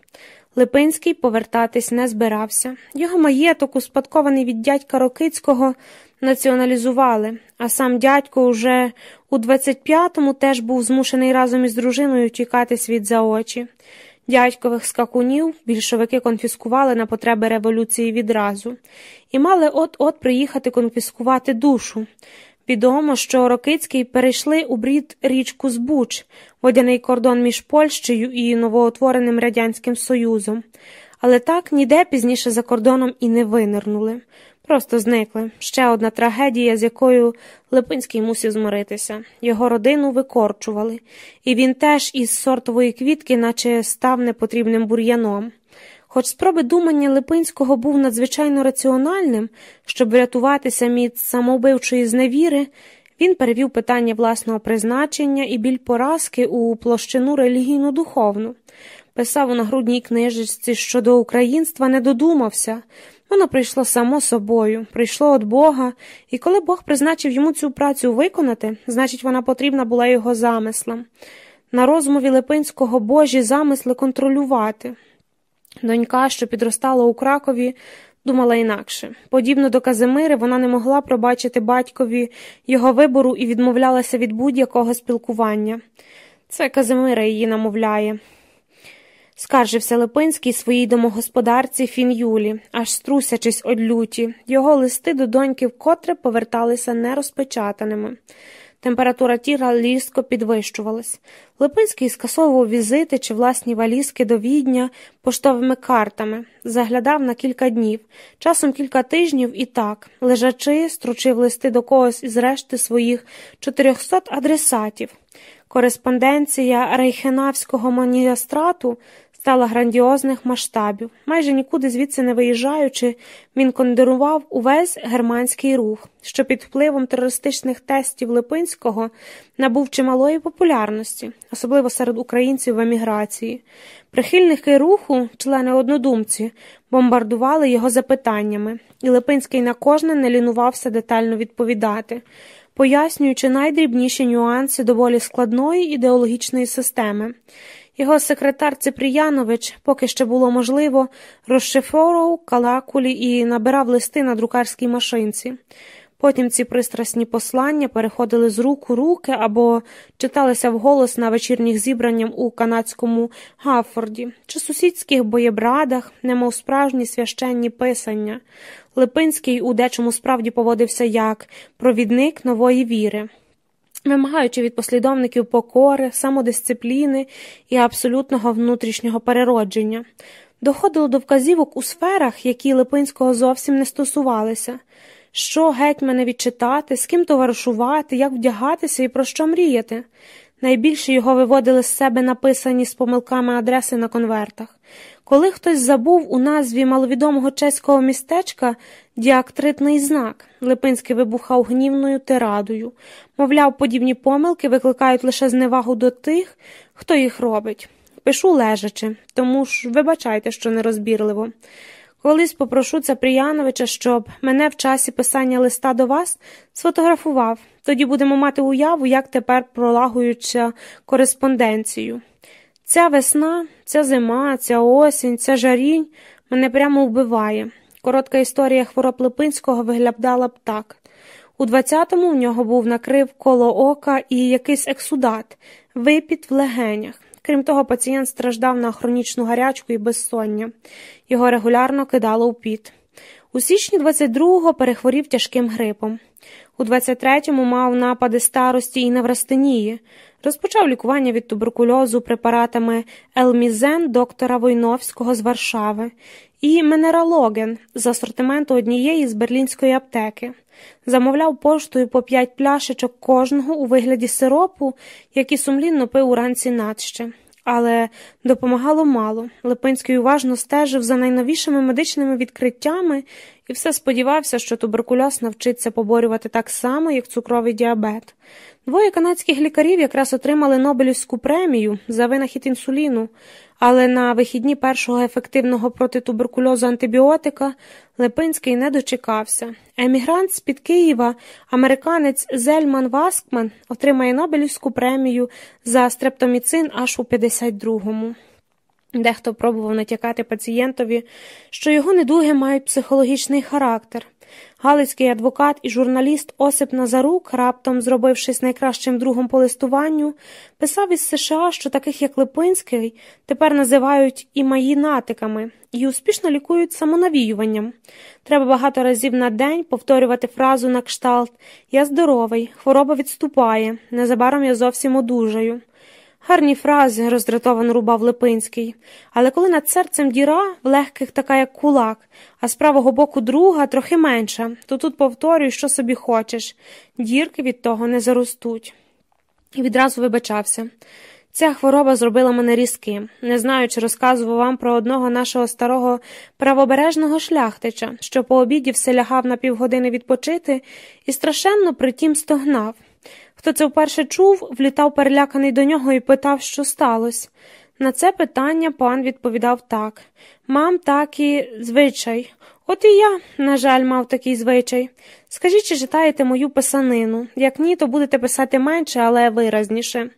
Липинський повертатись не збирався. Його маєток, успадкований від дядька Рокицького, націоналізували, а сам дядько уже у 25-му теж був змушений разом із дружиною тікати світ за очі. Дядькових скакунів більшовики конфіскували на потреби революції відразу і мали от-от приїхати конфіскувати душу. Відомо, що Рокицький перейшли у брід річку Збуч, водяний кордон між Польщею і новоутвореним Радянським Союзом, але так ніде пізніше за кордоном і не винирнули. Просто зникли. Ще одна трагедія, з якою Липинський мусив змиритися. Його родину викорчували, і він теж із сортової квітки, наче став непотрібним бур'яном. Хоч спроби думання Липинського був надзвичайно раціональним, щоб врятуватися від самовбивчої зневіри, він перевів питання власного призначення і біль поразки у площину релігійно духовну. Писав у нагрудній книжечці, що до українства не додумався. Воно прийшло само собою, прийшло від Бога, і коли Бог призначив йому цю працю виконати, значить, вона потрібна була його замислам. На розмові Липинського Божі замисли контролювати. Донька, що підростала у Кракові, думала інакше. Подібно до Казимири, вона не могла пробачити батькові його вибору і відмовлялася від будь-якого спілкування. Це Казимира її намовляє. Скаржився Липинський своїй домогосподарці Фін Юлі, аж струсячись од люті. Його листи до доньки вкотре поверталися нерозпечатаними. Температура тіла різко підвищувалась. Липинський скасовував візити чи власні валізки до відня поштовими картами, заглядав на кілька днів, часом кілька тижнів і так, лежачи, стручив листи до когось із решти своїх 400 адресатів. Кореспонденція рейхенавського маніастрату стала грандіозних масштабів. Майже нікуди звідси не виїжджаючи, він кондирував увесь германський рух, що під впливом терористичних тестів Липинського набув чималої популярності, особливо серед українців в еміграції. Прихильники руху, члени однодумці, бомбардували його запитаннями, і Липинський на кожне не лінувався детально відповідати, пояснюючи найдрібніші нюанси доволі складної ідеологічної системи. Його секретар Ципріянович, поки ще було можливо, розшифровував калакулі і набирав листи на друкарській машинці. Потім ці пристрасні послання переходили з рук у руки або читалися вголос на вечірніх зібраннях у канадському Гаффорді чи сусідських боєбрадах, немов справжні священні писання. Липинський у дечому справді поводився як провідник нової віри вимагаючи від послідовників покори, самодисципліни і абсолютного внутрішнього переродження, доходило до вказівок у сферах, які Липинського зовсім не стосувалися. Що геть мене відчитати, з ким товаришувати, як вдягатися і про що мріяти. Найбільше його виводили з себе написані з помилками адреси на конвертах. Коли хтось забув у назві маловідомого чеського містечка діактритний знак, Липинський вибухав гнівною тирадою, мовляв, подібні помилки викликають лише зневагу до тих, хто їх робить. Пишу лежачи, тому ж вибачайте, що нерозбірливо. Колись попрошу Цапріяновича, щоб мене в часі писання листа до вас сфотографував, тоді будемо мати уяву, як тепер пролагуються кореспонденцію. Ця весна, ця зима, ця осінь, ця жарінь мене прямо вбиває. Коротка історія хвороб Липинського виглядала б так. У 20-му в нього був накрив коло ока і якийсь ексудат, випіт в легенях. Крім того, пацієнт страждав на хронічну гарячку і безсоння. Його регулярно кидало у піт. У січні 22-го перехворів тяжким грипом. У 23-му мав напади старості і неврастенії. Розпочав лікування від туберкульозу препаратами Елмізен доктора Войновського з Варшави і Менералоген з асортименту однієї з берлінської аптеки. Замовляв поштою по п'ять пляшечок кожного у вигляді сиропу, який сумлінно пив уранці надще. Але допомагало мало. Липинський уважно стежив за найновішими медичними відкриттями і все сподівався, що туберкульоз навчиться поборювати так само, як цукровий діабет. Двоє канадських лікарів якраз отримали Нобелівську премію за винахід інсуліну, але на вихідні першого ефективного проти туберкульозу антибіотика Липинський не дочекався. Емігрант з під Києва, американець Зельман Васкман, отримає Нобелівську премію за стрептоміцин аж у 52-му. Дехто пробував натякати пацієнтові, що його недуги мають психологічний характер. Галицький адвокат і журналіст Осип Назарук, раптом зробившись найкращим другом по листуванню, писав із США, що таких як Липинський тепер називають імаїнатиками і успішно лікують самонавіюванням. Треба багато разів на день повторювати фразу на кшталт Я здоровий, хвороба відступає, незабаром я зовсім одужаю. Гарні фрази, роздратовано рубав Липинський, але коли над серцем діра в легких така, як кулак, а з правого боку друга трохи менша, то тут повторюй, що собі хочеш, дірки від того не заростуть. І відразу вибачався. Ця хвороба зробила мене різким. Не знаю, чи розказував вам про одного нашого старого правобережного шляхтича, що по обіді все лягав на півгодини відпочити і страшенно притім стогнав. Хто це вперше чув, влітав переляканий до нього і питав, що сталося. На це питання пан відповідав так Мам, так і звичай. От і я, на жаль, мав такий звичай. Скажіть, чи читаєте мою писанину? Як ні, то будете писати менше, але виразніше.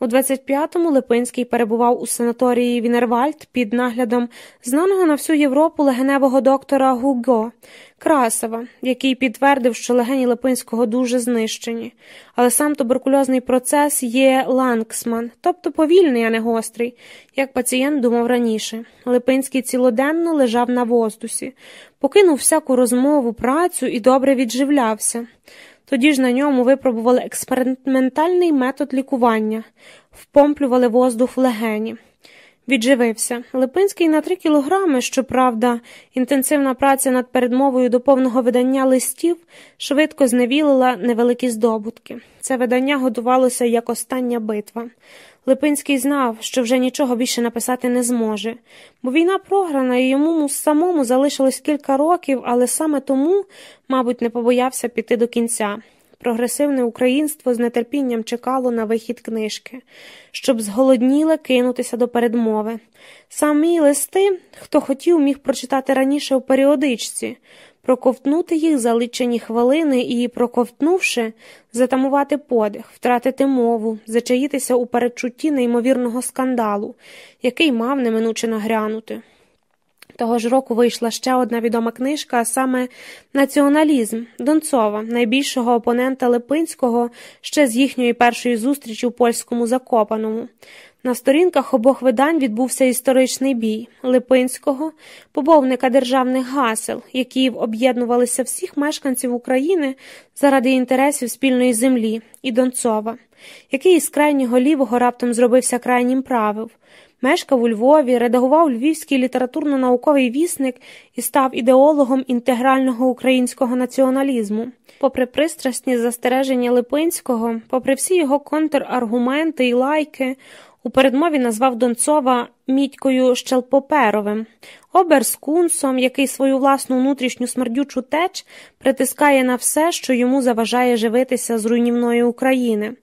У 25-му Липинський перебував у санаторії Вінервальд під наглядом знаного на всю Європу легеневого доктора Гуго Красова, який підтвердив, що легені Липинського дуже знищені, але сам туберкульозний процес є лангсман, тобто повільний, а не гострий, як пацієнт думав раніше. Липинський цілоденно лежав на воздусі, покинув всяку розмову, працю і добре відживлявся. Тоді ж на ньому випробували експериментальний метод лікування, впомплювали воздух в легені. Відживився. Липинський на три кілограми, щоправда, інтенсивна праця над передмовою до повного видання листів швидко зневілила невеликі здобутки. Це видання годувалося як остання битва. Липинський знав, що вже нічого більше написати не зможе, бо війна програна і йому самому залишилось кілька років, але саме тому, мабуть, не побоявся піти до кінця. Прогресивне українство з нетерпінням чекало на вихід книжки, щоб зголодніле кинутися до передмови. Самі листи, хто хотів, міг прочитати раніше у періодичці, проковтнути їх за лічені хвилини і, проковтнувши, затамувати подих, втратити мову, зачаїтися у передчутті неймовірного скандалу, який мав неминуче нагрянути. Того ж року вийшла ще одна відома книжка, а саме Націоналізм Донцова, найбільшого опонента Липинського ще з їхньої першої зустрічі у польському Закопаному. На сторінках обох видань відбувся історичний бій Липинського, побовника державних гасел, які об'єднувалися всіх мешканців України заради інтересів спільної землі, і Донцова, який із крайнього лівого раптом зробився крайнім правил. Мешкав у Львові, редагував львівський літературно-науковий вісник і став ідеологом інтегрального українського націоналізму. Попри пристрасні застереження Липинського, попри всі його контраргументи і лайки, у передмові назвав Донцова мідькою Щелпоперовим, оберскунсом, який свою власну внутрішню смердючу теч притискає на все, що йому заважає живитися з руйнівної України.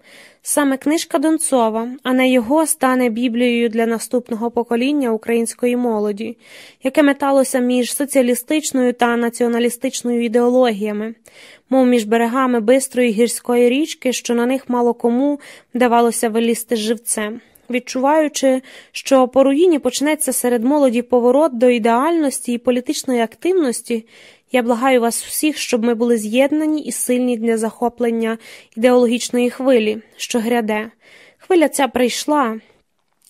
Саме книжка Донцова, а не його стане Біблією для наступного покоління української молоді, яке металося між соціалістичною та націоналістичною ідеологіями, мов між берегами бистрої гірської річки, що на них мало кому вдавалося вилізти живцем. Відчуваючи, що по руїні почнеться серед молоді поворот до ідеальності і політичної активності, я благаю вас всіх, щоб ми були з'єднані і сильні для захоплення ідеологічної хвилі, що гряде. Хвиля ця прийшла,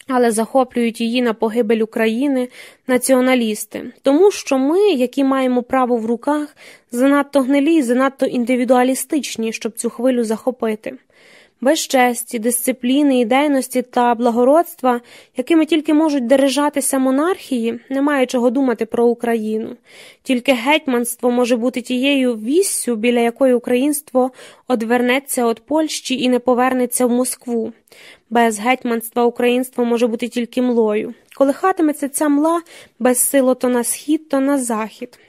але захоплюють її на погибель України націоналісти, тому що ми, які маємо право в руках, занадто гнилі і занадто індивідуалістичні, щоб цю хвилю захопити безчесті, дисципліни, ідейності та благородства, якими тільки можуть дережатися монархії, немає чого думати про Україну. Тільки гетьманство може бути тією віссю, біля якої українство одвернеться від Польщі і не повернеться в Москву. Без гетьманства українство може бути тільки млою. Колихатиметься ця мла безсило то на схід, то на захід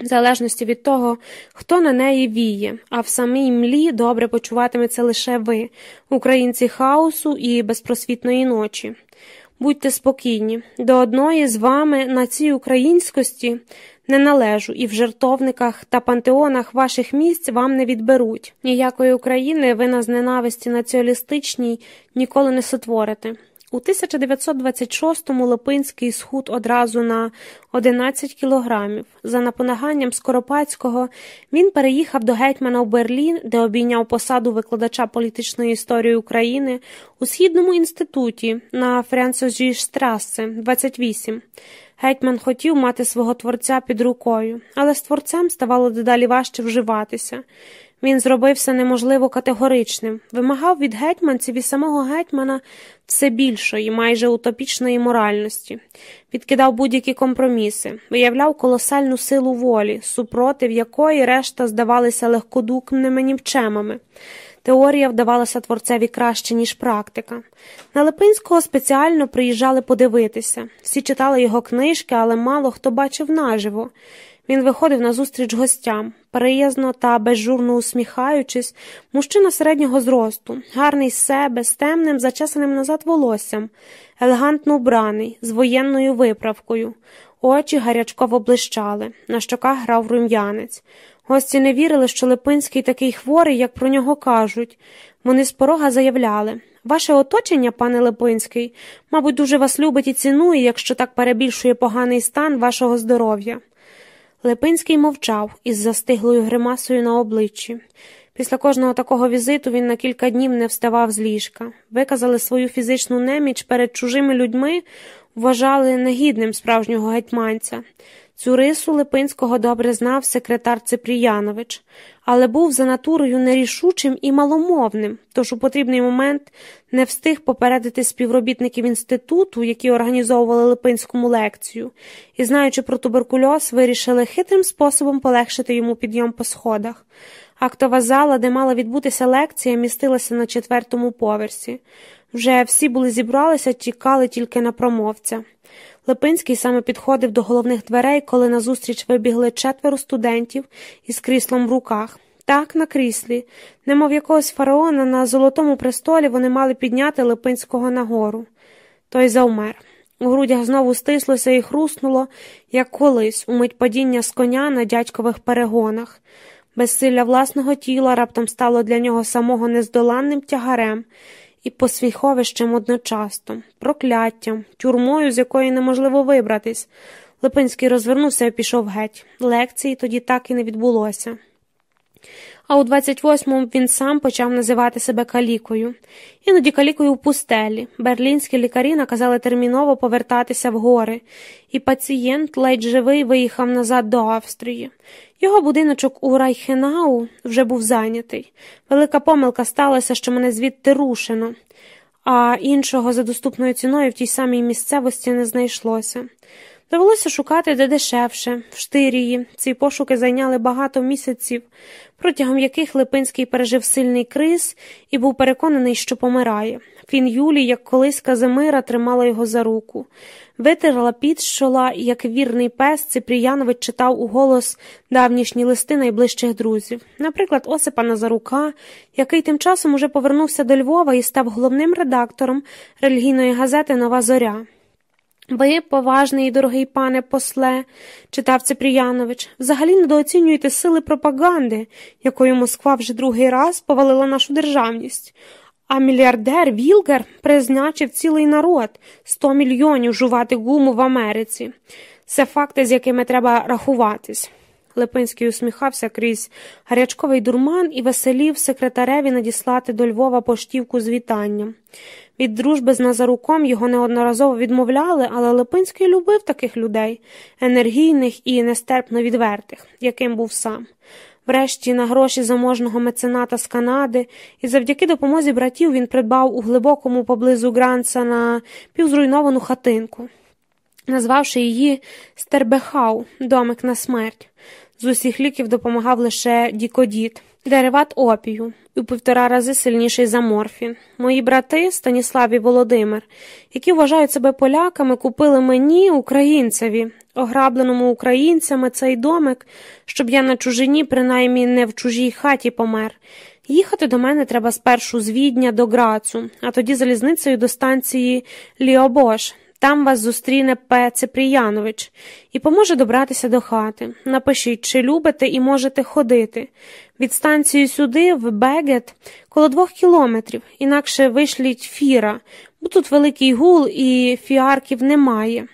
в залежності від того, хто на неї віє, а в самій млі добре почуватиметься лише ви, українці хаосу і безпросвітної ночі. Будьте спокійні, до одної з вами на цій українськості не належу, і в жертовниках та пантеонах ваших місць вам не відберуть. Ніякої України ви на зненависті націоналістичній ніколи не сотворите. У 1926-му Липинський схуд одразу на 11 кілограмів. За наполяганням Скоропадського він переїхав до гетьмана в Берлін, де обійняв посаду викладача політичної історії України у східному інституті на Фрянцожіштрассе, 28. Гетьман хотів мати свого творця під рукою, але з творцем ставало дедалі важче вживатися. Він зробився неможливо категоричним, вимагав від гетьманців і самого гетьмана все більшої, майже утопічної моральності, відкидав будь-які компроміси, виявляв колосальну силу волі, супротив якої решта здавалися легкодукними нівчемами. Теорія вдавалася творцеві краще, ніж практика. На Липинського спеціально приїжджали подивитися. Всі читали його книжки, але мало хто бачив наживо. Він виходив назустріч гостям, приязно та безжурно усміхаючись, мужчина середнього зросту, гарний з себе, з темним, зачесаним назад волоссям, елегантно вбраний, з воєнною виправкою. Очі гарячково блищали, на щоках грав рум'янець. Гості не вірили, що Липинський такий хворий, як про нього кажуть. Вони з порога заявляли Ваше оточення, пане Липинський, мабуть, дуже вас любить і цінує, якщо так перебільшує поганий стан вашого здоров'я. Липинський мовчав із застиглою гримасою на обличчі. Після кожного такого візиту він на кілька днів не вставав з ліжка. Виказали свою фізичну неміч перед чужими людьми, вважали негідним справжнього гетьманця. Цю рису Липинського добре знав секретар Ципріянович, але був за натурою нерішучим і маломовним, тож у потрібний момент не встиг попередити співробітників інституту, які організовували Липинському лекцію, і, знаючи про туберкульоз, вирішили хитрим способом полегшити йому підйом по сходах. Актова зала, де мала відбутися лекція, містилася на четвертому поверсі. Вже всі були зібралися, чекали тільки на промовця. Липинський саме підходив до головних дверей, коли назустріч вибігли четверо студентів із кріслом в руках. Так, на кріслі, немов якогось фараона на золотому престолі вони мали підняти Липинського нагору. Той завмер. У грудях знову стислося і хруснуло, як колись, у мить падіння з коня на дядькових перегонах. Безсилля власного тіла раптом стало для нього самого нездоланним тягарем і посміховищем одночасно, прокляттям, тюрмою, з якої неможливо вибратись. Липинський розвернувся і пішов геть. Лекції тоді так і не відбулося. А у 28-му він сам почав називати себе калікою, іноді калікою у пустелі. Берлінські лікарі наказали терміново повертатися в гори, і пацієнт, ледь живий, виїхав назад до Австрії. Його будиночок у Райхенау вже був зайнятий. Велика помилка сталася, що мене звідти рушено, а іншого за доступною ціною в тій самій місцевості не знайшлося. Довелося шукати де дешевше, в Штирії. Ці пошуки зайняли багато місяців, протягом яких Липинський пережив сильний криз і був переконаний, що помирає. Фін Юлі, як колись Казимира, тримала його за руку. Витерла під і як вірний пес, Ципріянович читав у голос давнішні листи найближчих друзів, наприклад, Осипа Назарука, який тим часом уже повернувся до Львова і став головним редактором релігійної газети Нова Зоря. Ви, поважний і дорогий пане после, читав Ципріянович, взагалі недооцінюєте сили пропаганди, якою Москва вже другий раз повалила нашу державність. А мільярдер Вілгер призначив цілий народ 100 мільйонів жувати гуму в Америці. Це факти, з якими треба рахуватись. Липинський усміхався крізь гарячковий дурман і веселів секретареві надіслати до Львова поштівку з вітанням. Від дружби з Назаруком його неодноразово відмовляли, але Липинський любив таких людей, енергійних і нестерпно відвертих, яким був сам. Врешті, на гроші заможного мецената з Канади, і завдяки допомозі братів він придбав у глибокому поблизу Гранца на півзруйновану хатинку, назвавши її Стербехау, домик на смерть. З усіх ліків допомагав лише Дікодіт, дериват опію, у півтора рази сильніший за морфін. Мої брати, Станіслав і Володимир, які вважають себе поляками, купили мені, українцеві, ограбленому українцями, цей домик, щоб я на чужині, принаймні не в чужій хаті помер. Їхати до мене треба спершу з Відня до Грацу, а тоді залізницею до станції Ліобош. Там вас зустріне П. Ципріянович і поможе добратися до хати. Напишіть, чи любите і можете ходити. Від станції сюди, в Бегет, коло двох кілометрів, інакше вишліть фіра, бо тут великий гул і фіарків немає.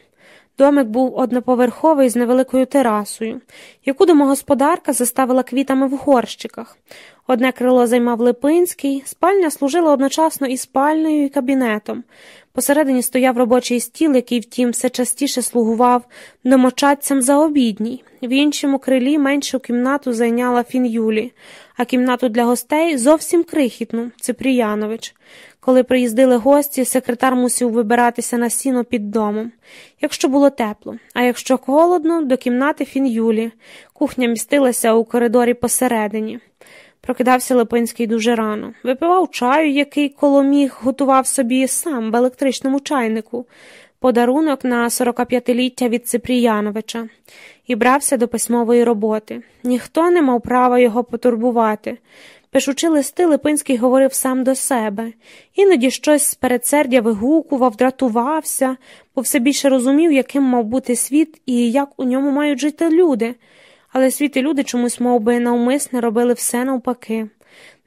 Домик був одноповерховий з невеликою терасою, яку домогосподарка заставила квітами в горщиках. Одне крило займав Липинський, спальня служила одночасно і спальнею, і кабінетом. Посередині стояв робочий стіл, який, втім, все частіше слугував домочадцям за обідній. В іншому крилі меншу кімнату зайняла Фін'юлі, а кімнату для гостей зовсім крихітну Ципріянович. Коли приїздили гості, секретар мусив вибиратися на сіно під домом, якщо було тепло, а якщо холодно, до кімнати Фін'юлі. Кухня містилася у коридорі посередині. Прокидався Липинський дуже рано, випивав чаю, який коломіг готував собі сам в електричному чайнику, подарунок на 45-ліття від Ципріяновича, і брався до письмової роботи. Ніхто не мав права його потурбувати. Пишучи листи, Липинський говорив сам до себе, іноді щось з передсердя вигукував, дратувався, бо все більше розумів, яким мав бути світ і як у ньому мають жити люди але світ і люди чомусь мов би, навмисне робили все навпаки.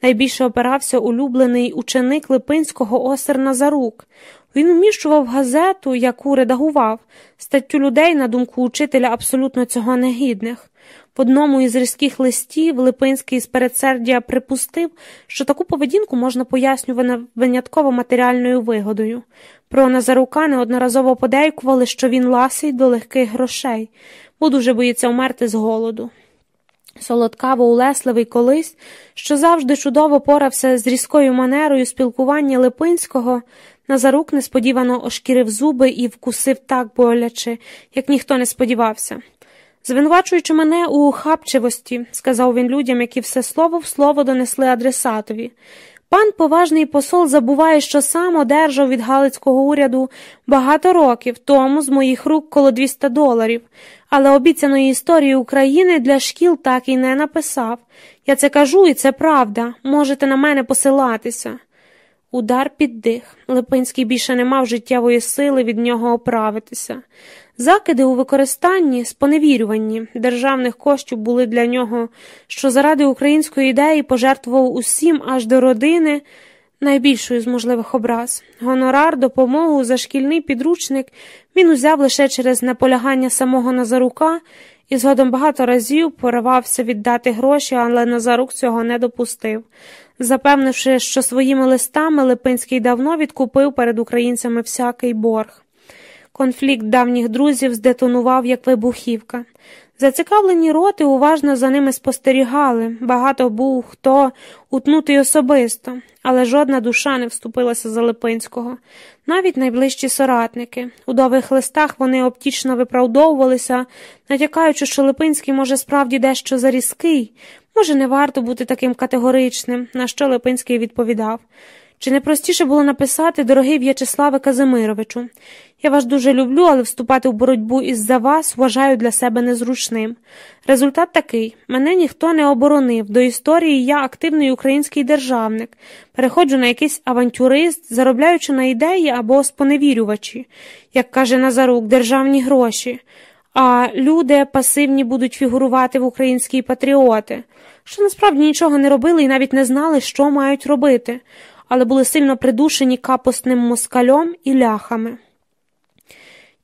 Найбільше опирався улюблений ученик Липинського осер Назарук. Він вміщував газету, яку редагував, статтю людей, на думку учителя, абсолютно цього негідних. В одному із різких листів Липинський з передсердя припустив, що таку поведінку можна пояснювати винятково матеріальною вигодою. Про Назарука неодноразово подейкували, що він ласий до легких грошей, бо дуже боїться умерти з голоду. Солодкаво улесливий колись, що завжди чудово порався з різкою манерою спілкування Липинського, Назарук несподівано ошкірив зуби і вкусив так боляче, як ніхто не сподівався. Звинувачуючи мене у хапчивості, сказав він людям, які все слово в слово донесли адресатові. Пан поважний посол забуває, що сам одержав від Галицького уряду багато років тому з моїх рук коло 200 доларів, але обіцяної історії України для шкіл так і не написав. Я це кажу, і це правда. Можете на мене посилатися. Удар під дих. Липинський більше не мав життєвої сили від нього оправитися. Закиди у використанні, споневірюванні державних коштів були для нього, що заради української ідеї пожертвував усім аж до родини найбільшою з можливих образ. Гонорар, допомогу за шкільний підручник він узяв лише через наполягання самого Назарука і згодом багато разів поривався віддати гроші, але Назарук цього не допустив. Запевнивши, що своїми листами Липинський давно відкупив перед українцями всякий борг. Конфлікт давніх друзів здетонував, як вибухівка. Зацікавлені роти уважно за ними спостерігали, багато був хто утнутий особисто, але жодна душа не вступилася за Липинського, навіть найближчі соратники. У довгих листах вони обтічно виправдовувалися, натякаючи, що Липинський може справді дещо зарізкий, може, не варто бути таким категоричним, на що Липинський відповідав. Чи не простіше було написати, дорогий В'ячеславе Казимировичу, я вас дуже люблю, але вступати в боротьбу із за вас вважаю для себе незручним. Результат такий мене ніхто не оборонив. До історії я активний український державник, переходжу на якийсь авантюрист, заробляючи на ідеї або споневірювачі, як каже Назарук, державні гроші. А люди пасивні будуть фігурувати в українській патріоти, що насправді нічого не робили і навіть не знали, що мають робити, але були сильно придушені капосним москальом і ляхами.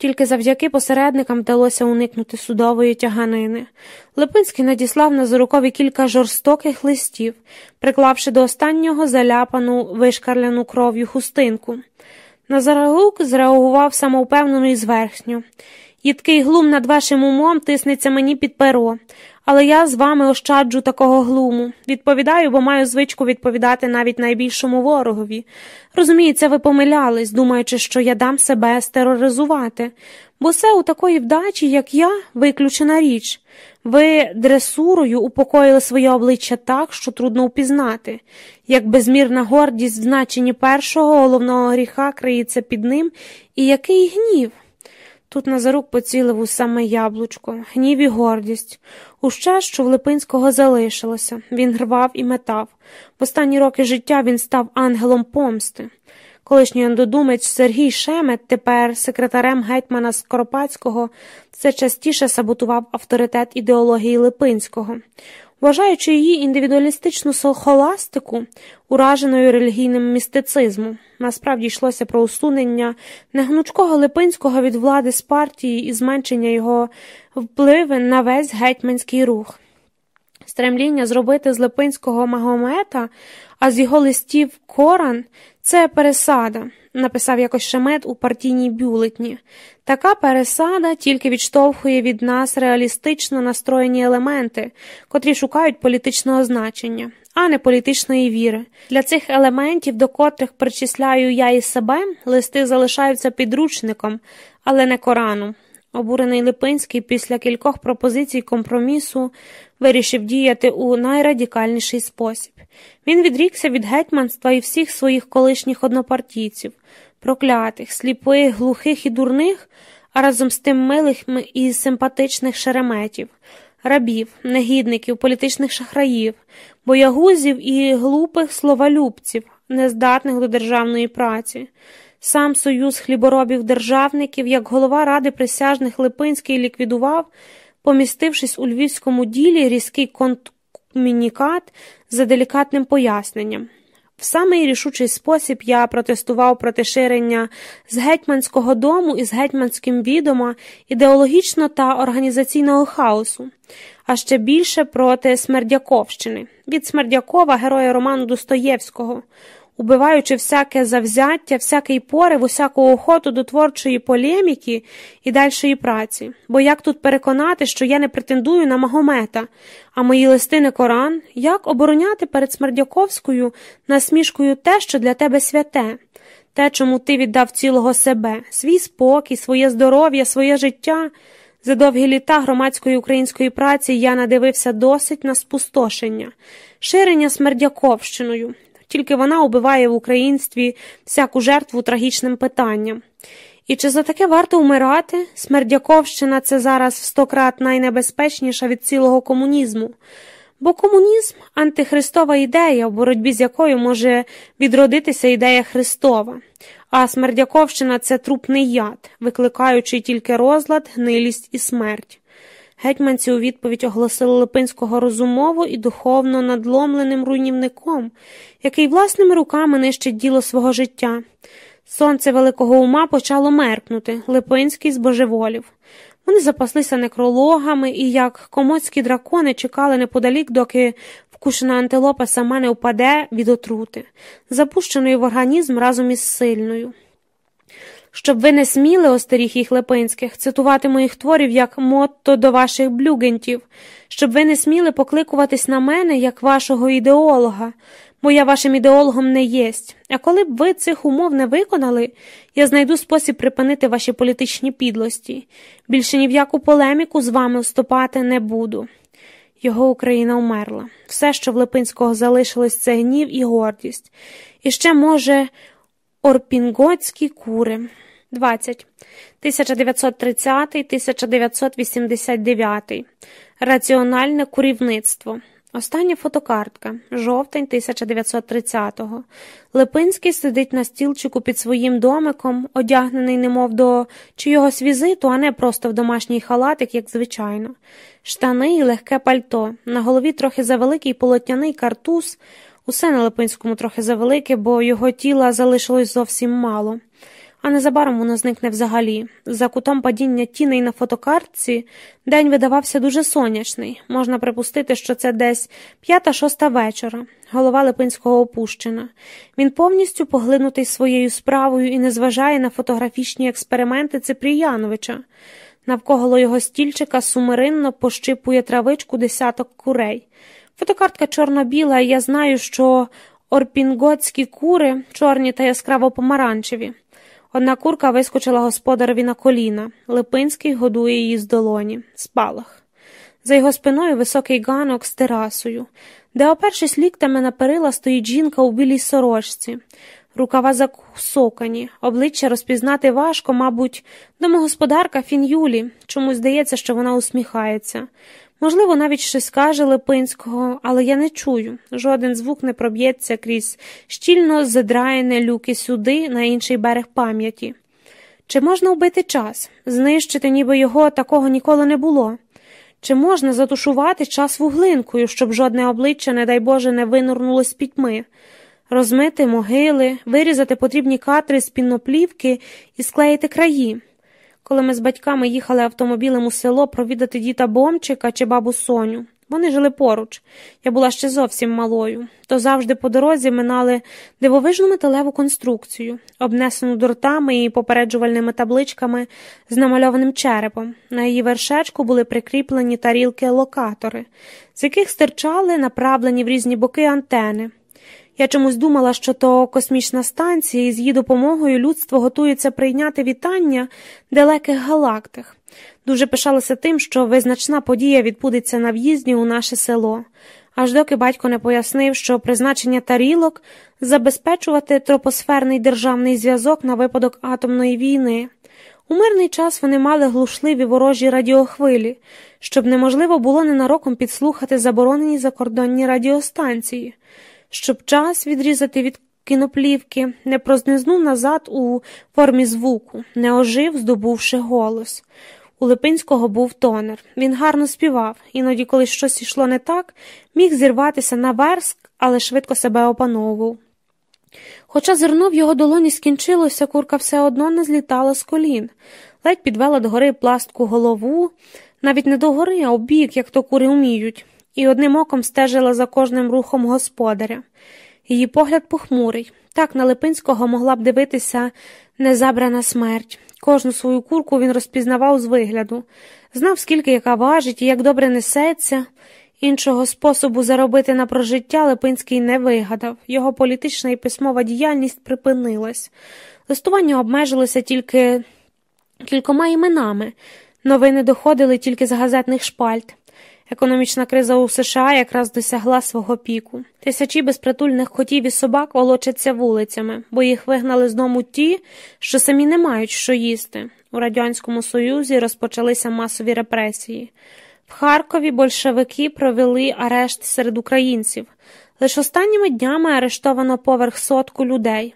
Тільки завдяки посередникам вдалося уникнути судової тяганини. Липинський надіслав на Зорукові кілька жорстоких листів, приклавши до останнього заляпану вишкарляну кров'ю хустинку. Назарагук зреагував самовпевнено і зверхньо. Їдкий глум над вашим умом тиснеться мені під перо, але я з вами ощаджу такого глуму. Відповідаю, бо маю звичку відповідати навіть найбільшому ворогові. Розуміється, ви помилялись, думаючи, що я дам себе стероризувати, бо все у такої вдачі, як я, виключена річ. Ви дресурою упокоїли своє обличчя так, що трудно впізнати, як безмірна гордість в значенні першого головного гріха криється під ним, і який гнів. Тут Назарук поцілив у саме яблучко, гнів і гордість. У час, що в Липинського залишилося, він рвав і метав. В останні роки життя він став ангелом помсти. Колишній андодумець Сергій Шемет, тепер секретарем гетьмана Скоропадського, все частіше саботував авторитет ідеології Липинського. Вважаючи її індивідуалістичну сохоластику, ураженою релігійним містицизмом, насправді йшлося про усунення негнучкого Липинського від влади з партії і зменшення його впливи на весь гетьманський рух. Стремління зробити з Липинського Магомета, а з його листів Коран це пересада, написав якось Шемет у партійній бюлетні. Така пересада тільки відштовхує від нас реалістично настроєні елементи, котрі шукають політичного значення, а не політичної віри. Для цих елементів, до котрих причисляю я і себе, листи залишаються підручником, але не Кораном. Обурений Липинський після кількох пропозицій компромісу вирішив діяти у найрадикальніший спосіб. Він відрікся від гетьманства і всіх своїх колишніх однопартійців, проклятих, сліпих, глухих і дурних, а разом з тим милих і симпатичних шереметів, рабів, негідників, політичних шахраїв, боягузів і глупих словолюбців, нездатних до державної праці. Сам союз хліборобів державників, як голова ради присяжних Липинський ліквідував, помістившись у львівському ділі різкий конткомунікат за делікатним поясненням. В самий рішучий спосіб я протестував проти ширення з гетьманського дому і з гетьманським відома ідеологічно та організаційного хаосу, а ще більше проти Смердяковщини від Смердякова, героя роману Достоєвського убиваючи всяке завзяття, всякий порив, усяку охоту до творчої полеміки і дальшої праці. Бо як тут переконати, що я не претендую на Магомета, а мої листи не Коран, як обороняти перед Смердяковською насмішкою те, що для тебе святе? Те, чому ти віддав цілого себе, свій спокій, своє здоров'я, своє життя. За довгі літа громадської української праці я надивився досить на спустошення, ширення смердяковщиною, тільки вона убиває в українстві всяку жертву трагічним питанням. І чи за таке варто вмирати? Смердяковщина це зараз в сто крат найнебезпечніша від цілого комунізму. Бо комунізм антихристова ідея, в боротьбі з якою може відродитися ідея Христова, а смердяковщина це трупний яд, викликаючи тільки розлад, гнилість і смерть. Гетьманці у відповідь оголосили Липинського розумово і духовно надломленим руйнівником, який власними руками нищить діло свого життя. Сонце великого ума почало меркнути, Липинський збожеволів. Вони запаслися некрологами і, як комоцькі дракони, чекали неподалік, доки вкушена антилопа сама не впаде від отрути, запущеної в організм разом із сильною щоб ви не сміли, остеріг їх Лепинських, цитувати моїх творів як мотто до ваших блюгентів, щоб ви не сміли покликуватись на мене як вашого ідеолога, бо я вашим ідеологом не єсть. А коли б ви цих умов не виконали, я знайду спосіб припинити ваші політичні підлості. Більше ні в яку полеміку з вами вступати не буду. Його Україна вмерла. Все, що в Липинського залишилось, це гнів і гордість. І ще, може, орпінготські кури. 20. 1930-1989. Раціональне курівництво. Остання фотокартка. Жовтень 1930-го. Липинський сидить на стілчику під своїм домиком, одягнений, немов до чийогось візиту, а не просто в домашній халатик, як звичайно. Штани і легке пальто. На голові трохи завеликий полотняний картуз. Усе на Липинському трохи завелике, бо його тіла залишилось зовсім мало а незабаром воно зникне взагалі. За кутом падіння тіней на фотокартці день видавався дуже сонячний. Можна припустити, що це десь п'ята-шоста вечора. Голова Липинського опущена. Він повністю поглинутий своєю справою і не зважає на фотографічні експерименти Ципріяновича. Навколо його стільчика сумиринно пощипує травичку десяток курей. Фотокартка чорно-біла, і я знаю, що орпінготські кури чорні та яскраво помаранчеві. Одна курка вискочила господареві на коліна. Липинський годує її з долоні. Спалах. За його спиною високий ганок з терасою, де, опершись ліктами на перила, стоїть жінка у білій сорочці. Рукава закусокані, обличчя розпізнати важко, мабуть, домогосподарка Фін'юлі. Чомусь здається, що вона усміхається. Можливо, навіть щось каже Липинського, але я не чую. Жоден звук не проб'ється крізь щільно задраєне люки сюди, на інший берег пам'яті. Чи можна вбити час, знищити, ніби його такого ніколи не було? Чи можна затушувати час вуглинкою, щоб жодне обличчя, не дай Боже, не винурнуло з пітьми, розмити могили, вирізати потрібні катри з піноплівки і склеїти краї? Коли ми з батьками їхали автомобілем у село провідати діта Бомчика чи бабу Соню. Вони жили поруч, я була ще зовсім малою, то завжди по дорозі минали дивовижну металеву конструкцію, обнесену дортами і попереджувальними табличками з намальованим черепом. На її вершечку були прикріплені тарілки-локатори, з яких стирчали направлені в різні боки антени. Я чомусь думала, що то космічна станція, і з її допомогою людство готується прийняти вітання далеких галактик. Дуже пишалася тим, що визначна подія відбудеться на в'їзді у наше село, аж доки батько не пояснив, що призначення тарілок забезпечувати тропосферний державний зв'язок на випадок атомної війни. У мирний час вони мали глушливі ворожі радіохвилі, щоб неможливо було ненароком підслухати заборонені закордонні радіостанції щоб час відрізати від кіноплівки, не прознизнув назад у формі звуку, не ожив, здобувши голос. У Липинського був тонер. Він гарно співав, іноді, коли щось йшло не так, міг зірватися на верск, але швидко себе опановував. Хоча зерно в його долоні скінчилося, курка все одно не злітала з колін, ледь підвела до гори пластку голову, навіть не до гори, а обік, як то кури вміють, і одним оком стежила за кожним рухом господаря. Її погляд похмурий. Так на Липинського могла б дивитися незабрана смерть. Кожну свою курку він розпізнавав з вигляду, знав, скільки яка важить і як добре несеться. Іншого способу заробити на прожиття Липинський не вигадав, його політична і письмова діяльність припинилась. Листування обмежилося тільки кількома іменами, новини доходили тільки з газетних шпальт. Економічна криза у США якраз досягла свого піку. Тисячі безпритульних котів і собак волочаться вулицями, бо їх вигнали з дому ті, що самі не мають що їсти. У Радянському Союзі розпочалися масові репресії. В Харкові большевики провели арешт серед українців. Лише останніми днями арештовано поверх сотку людей.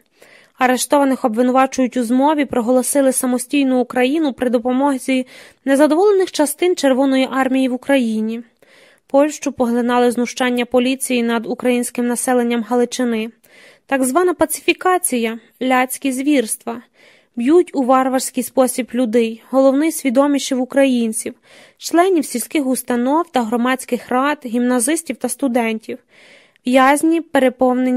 Арештованих обвинувачують у змові, проголосили самостійну Україну при допомозі незадоволених частин Червоної армії в Україні. Польщу поглинали знущання поліції над українським населенням Галичини, так звана пацифікація, ляцькі звірства, б'ють у варварський спосіб людей, головний свідомішів українців, членів сільських установ та громадських рад, гімназистів та студентів, в'язні переповнені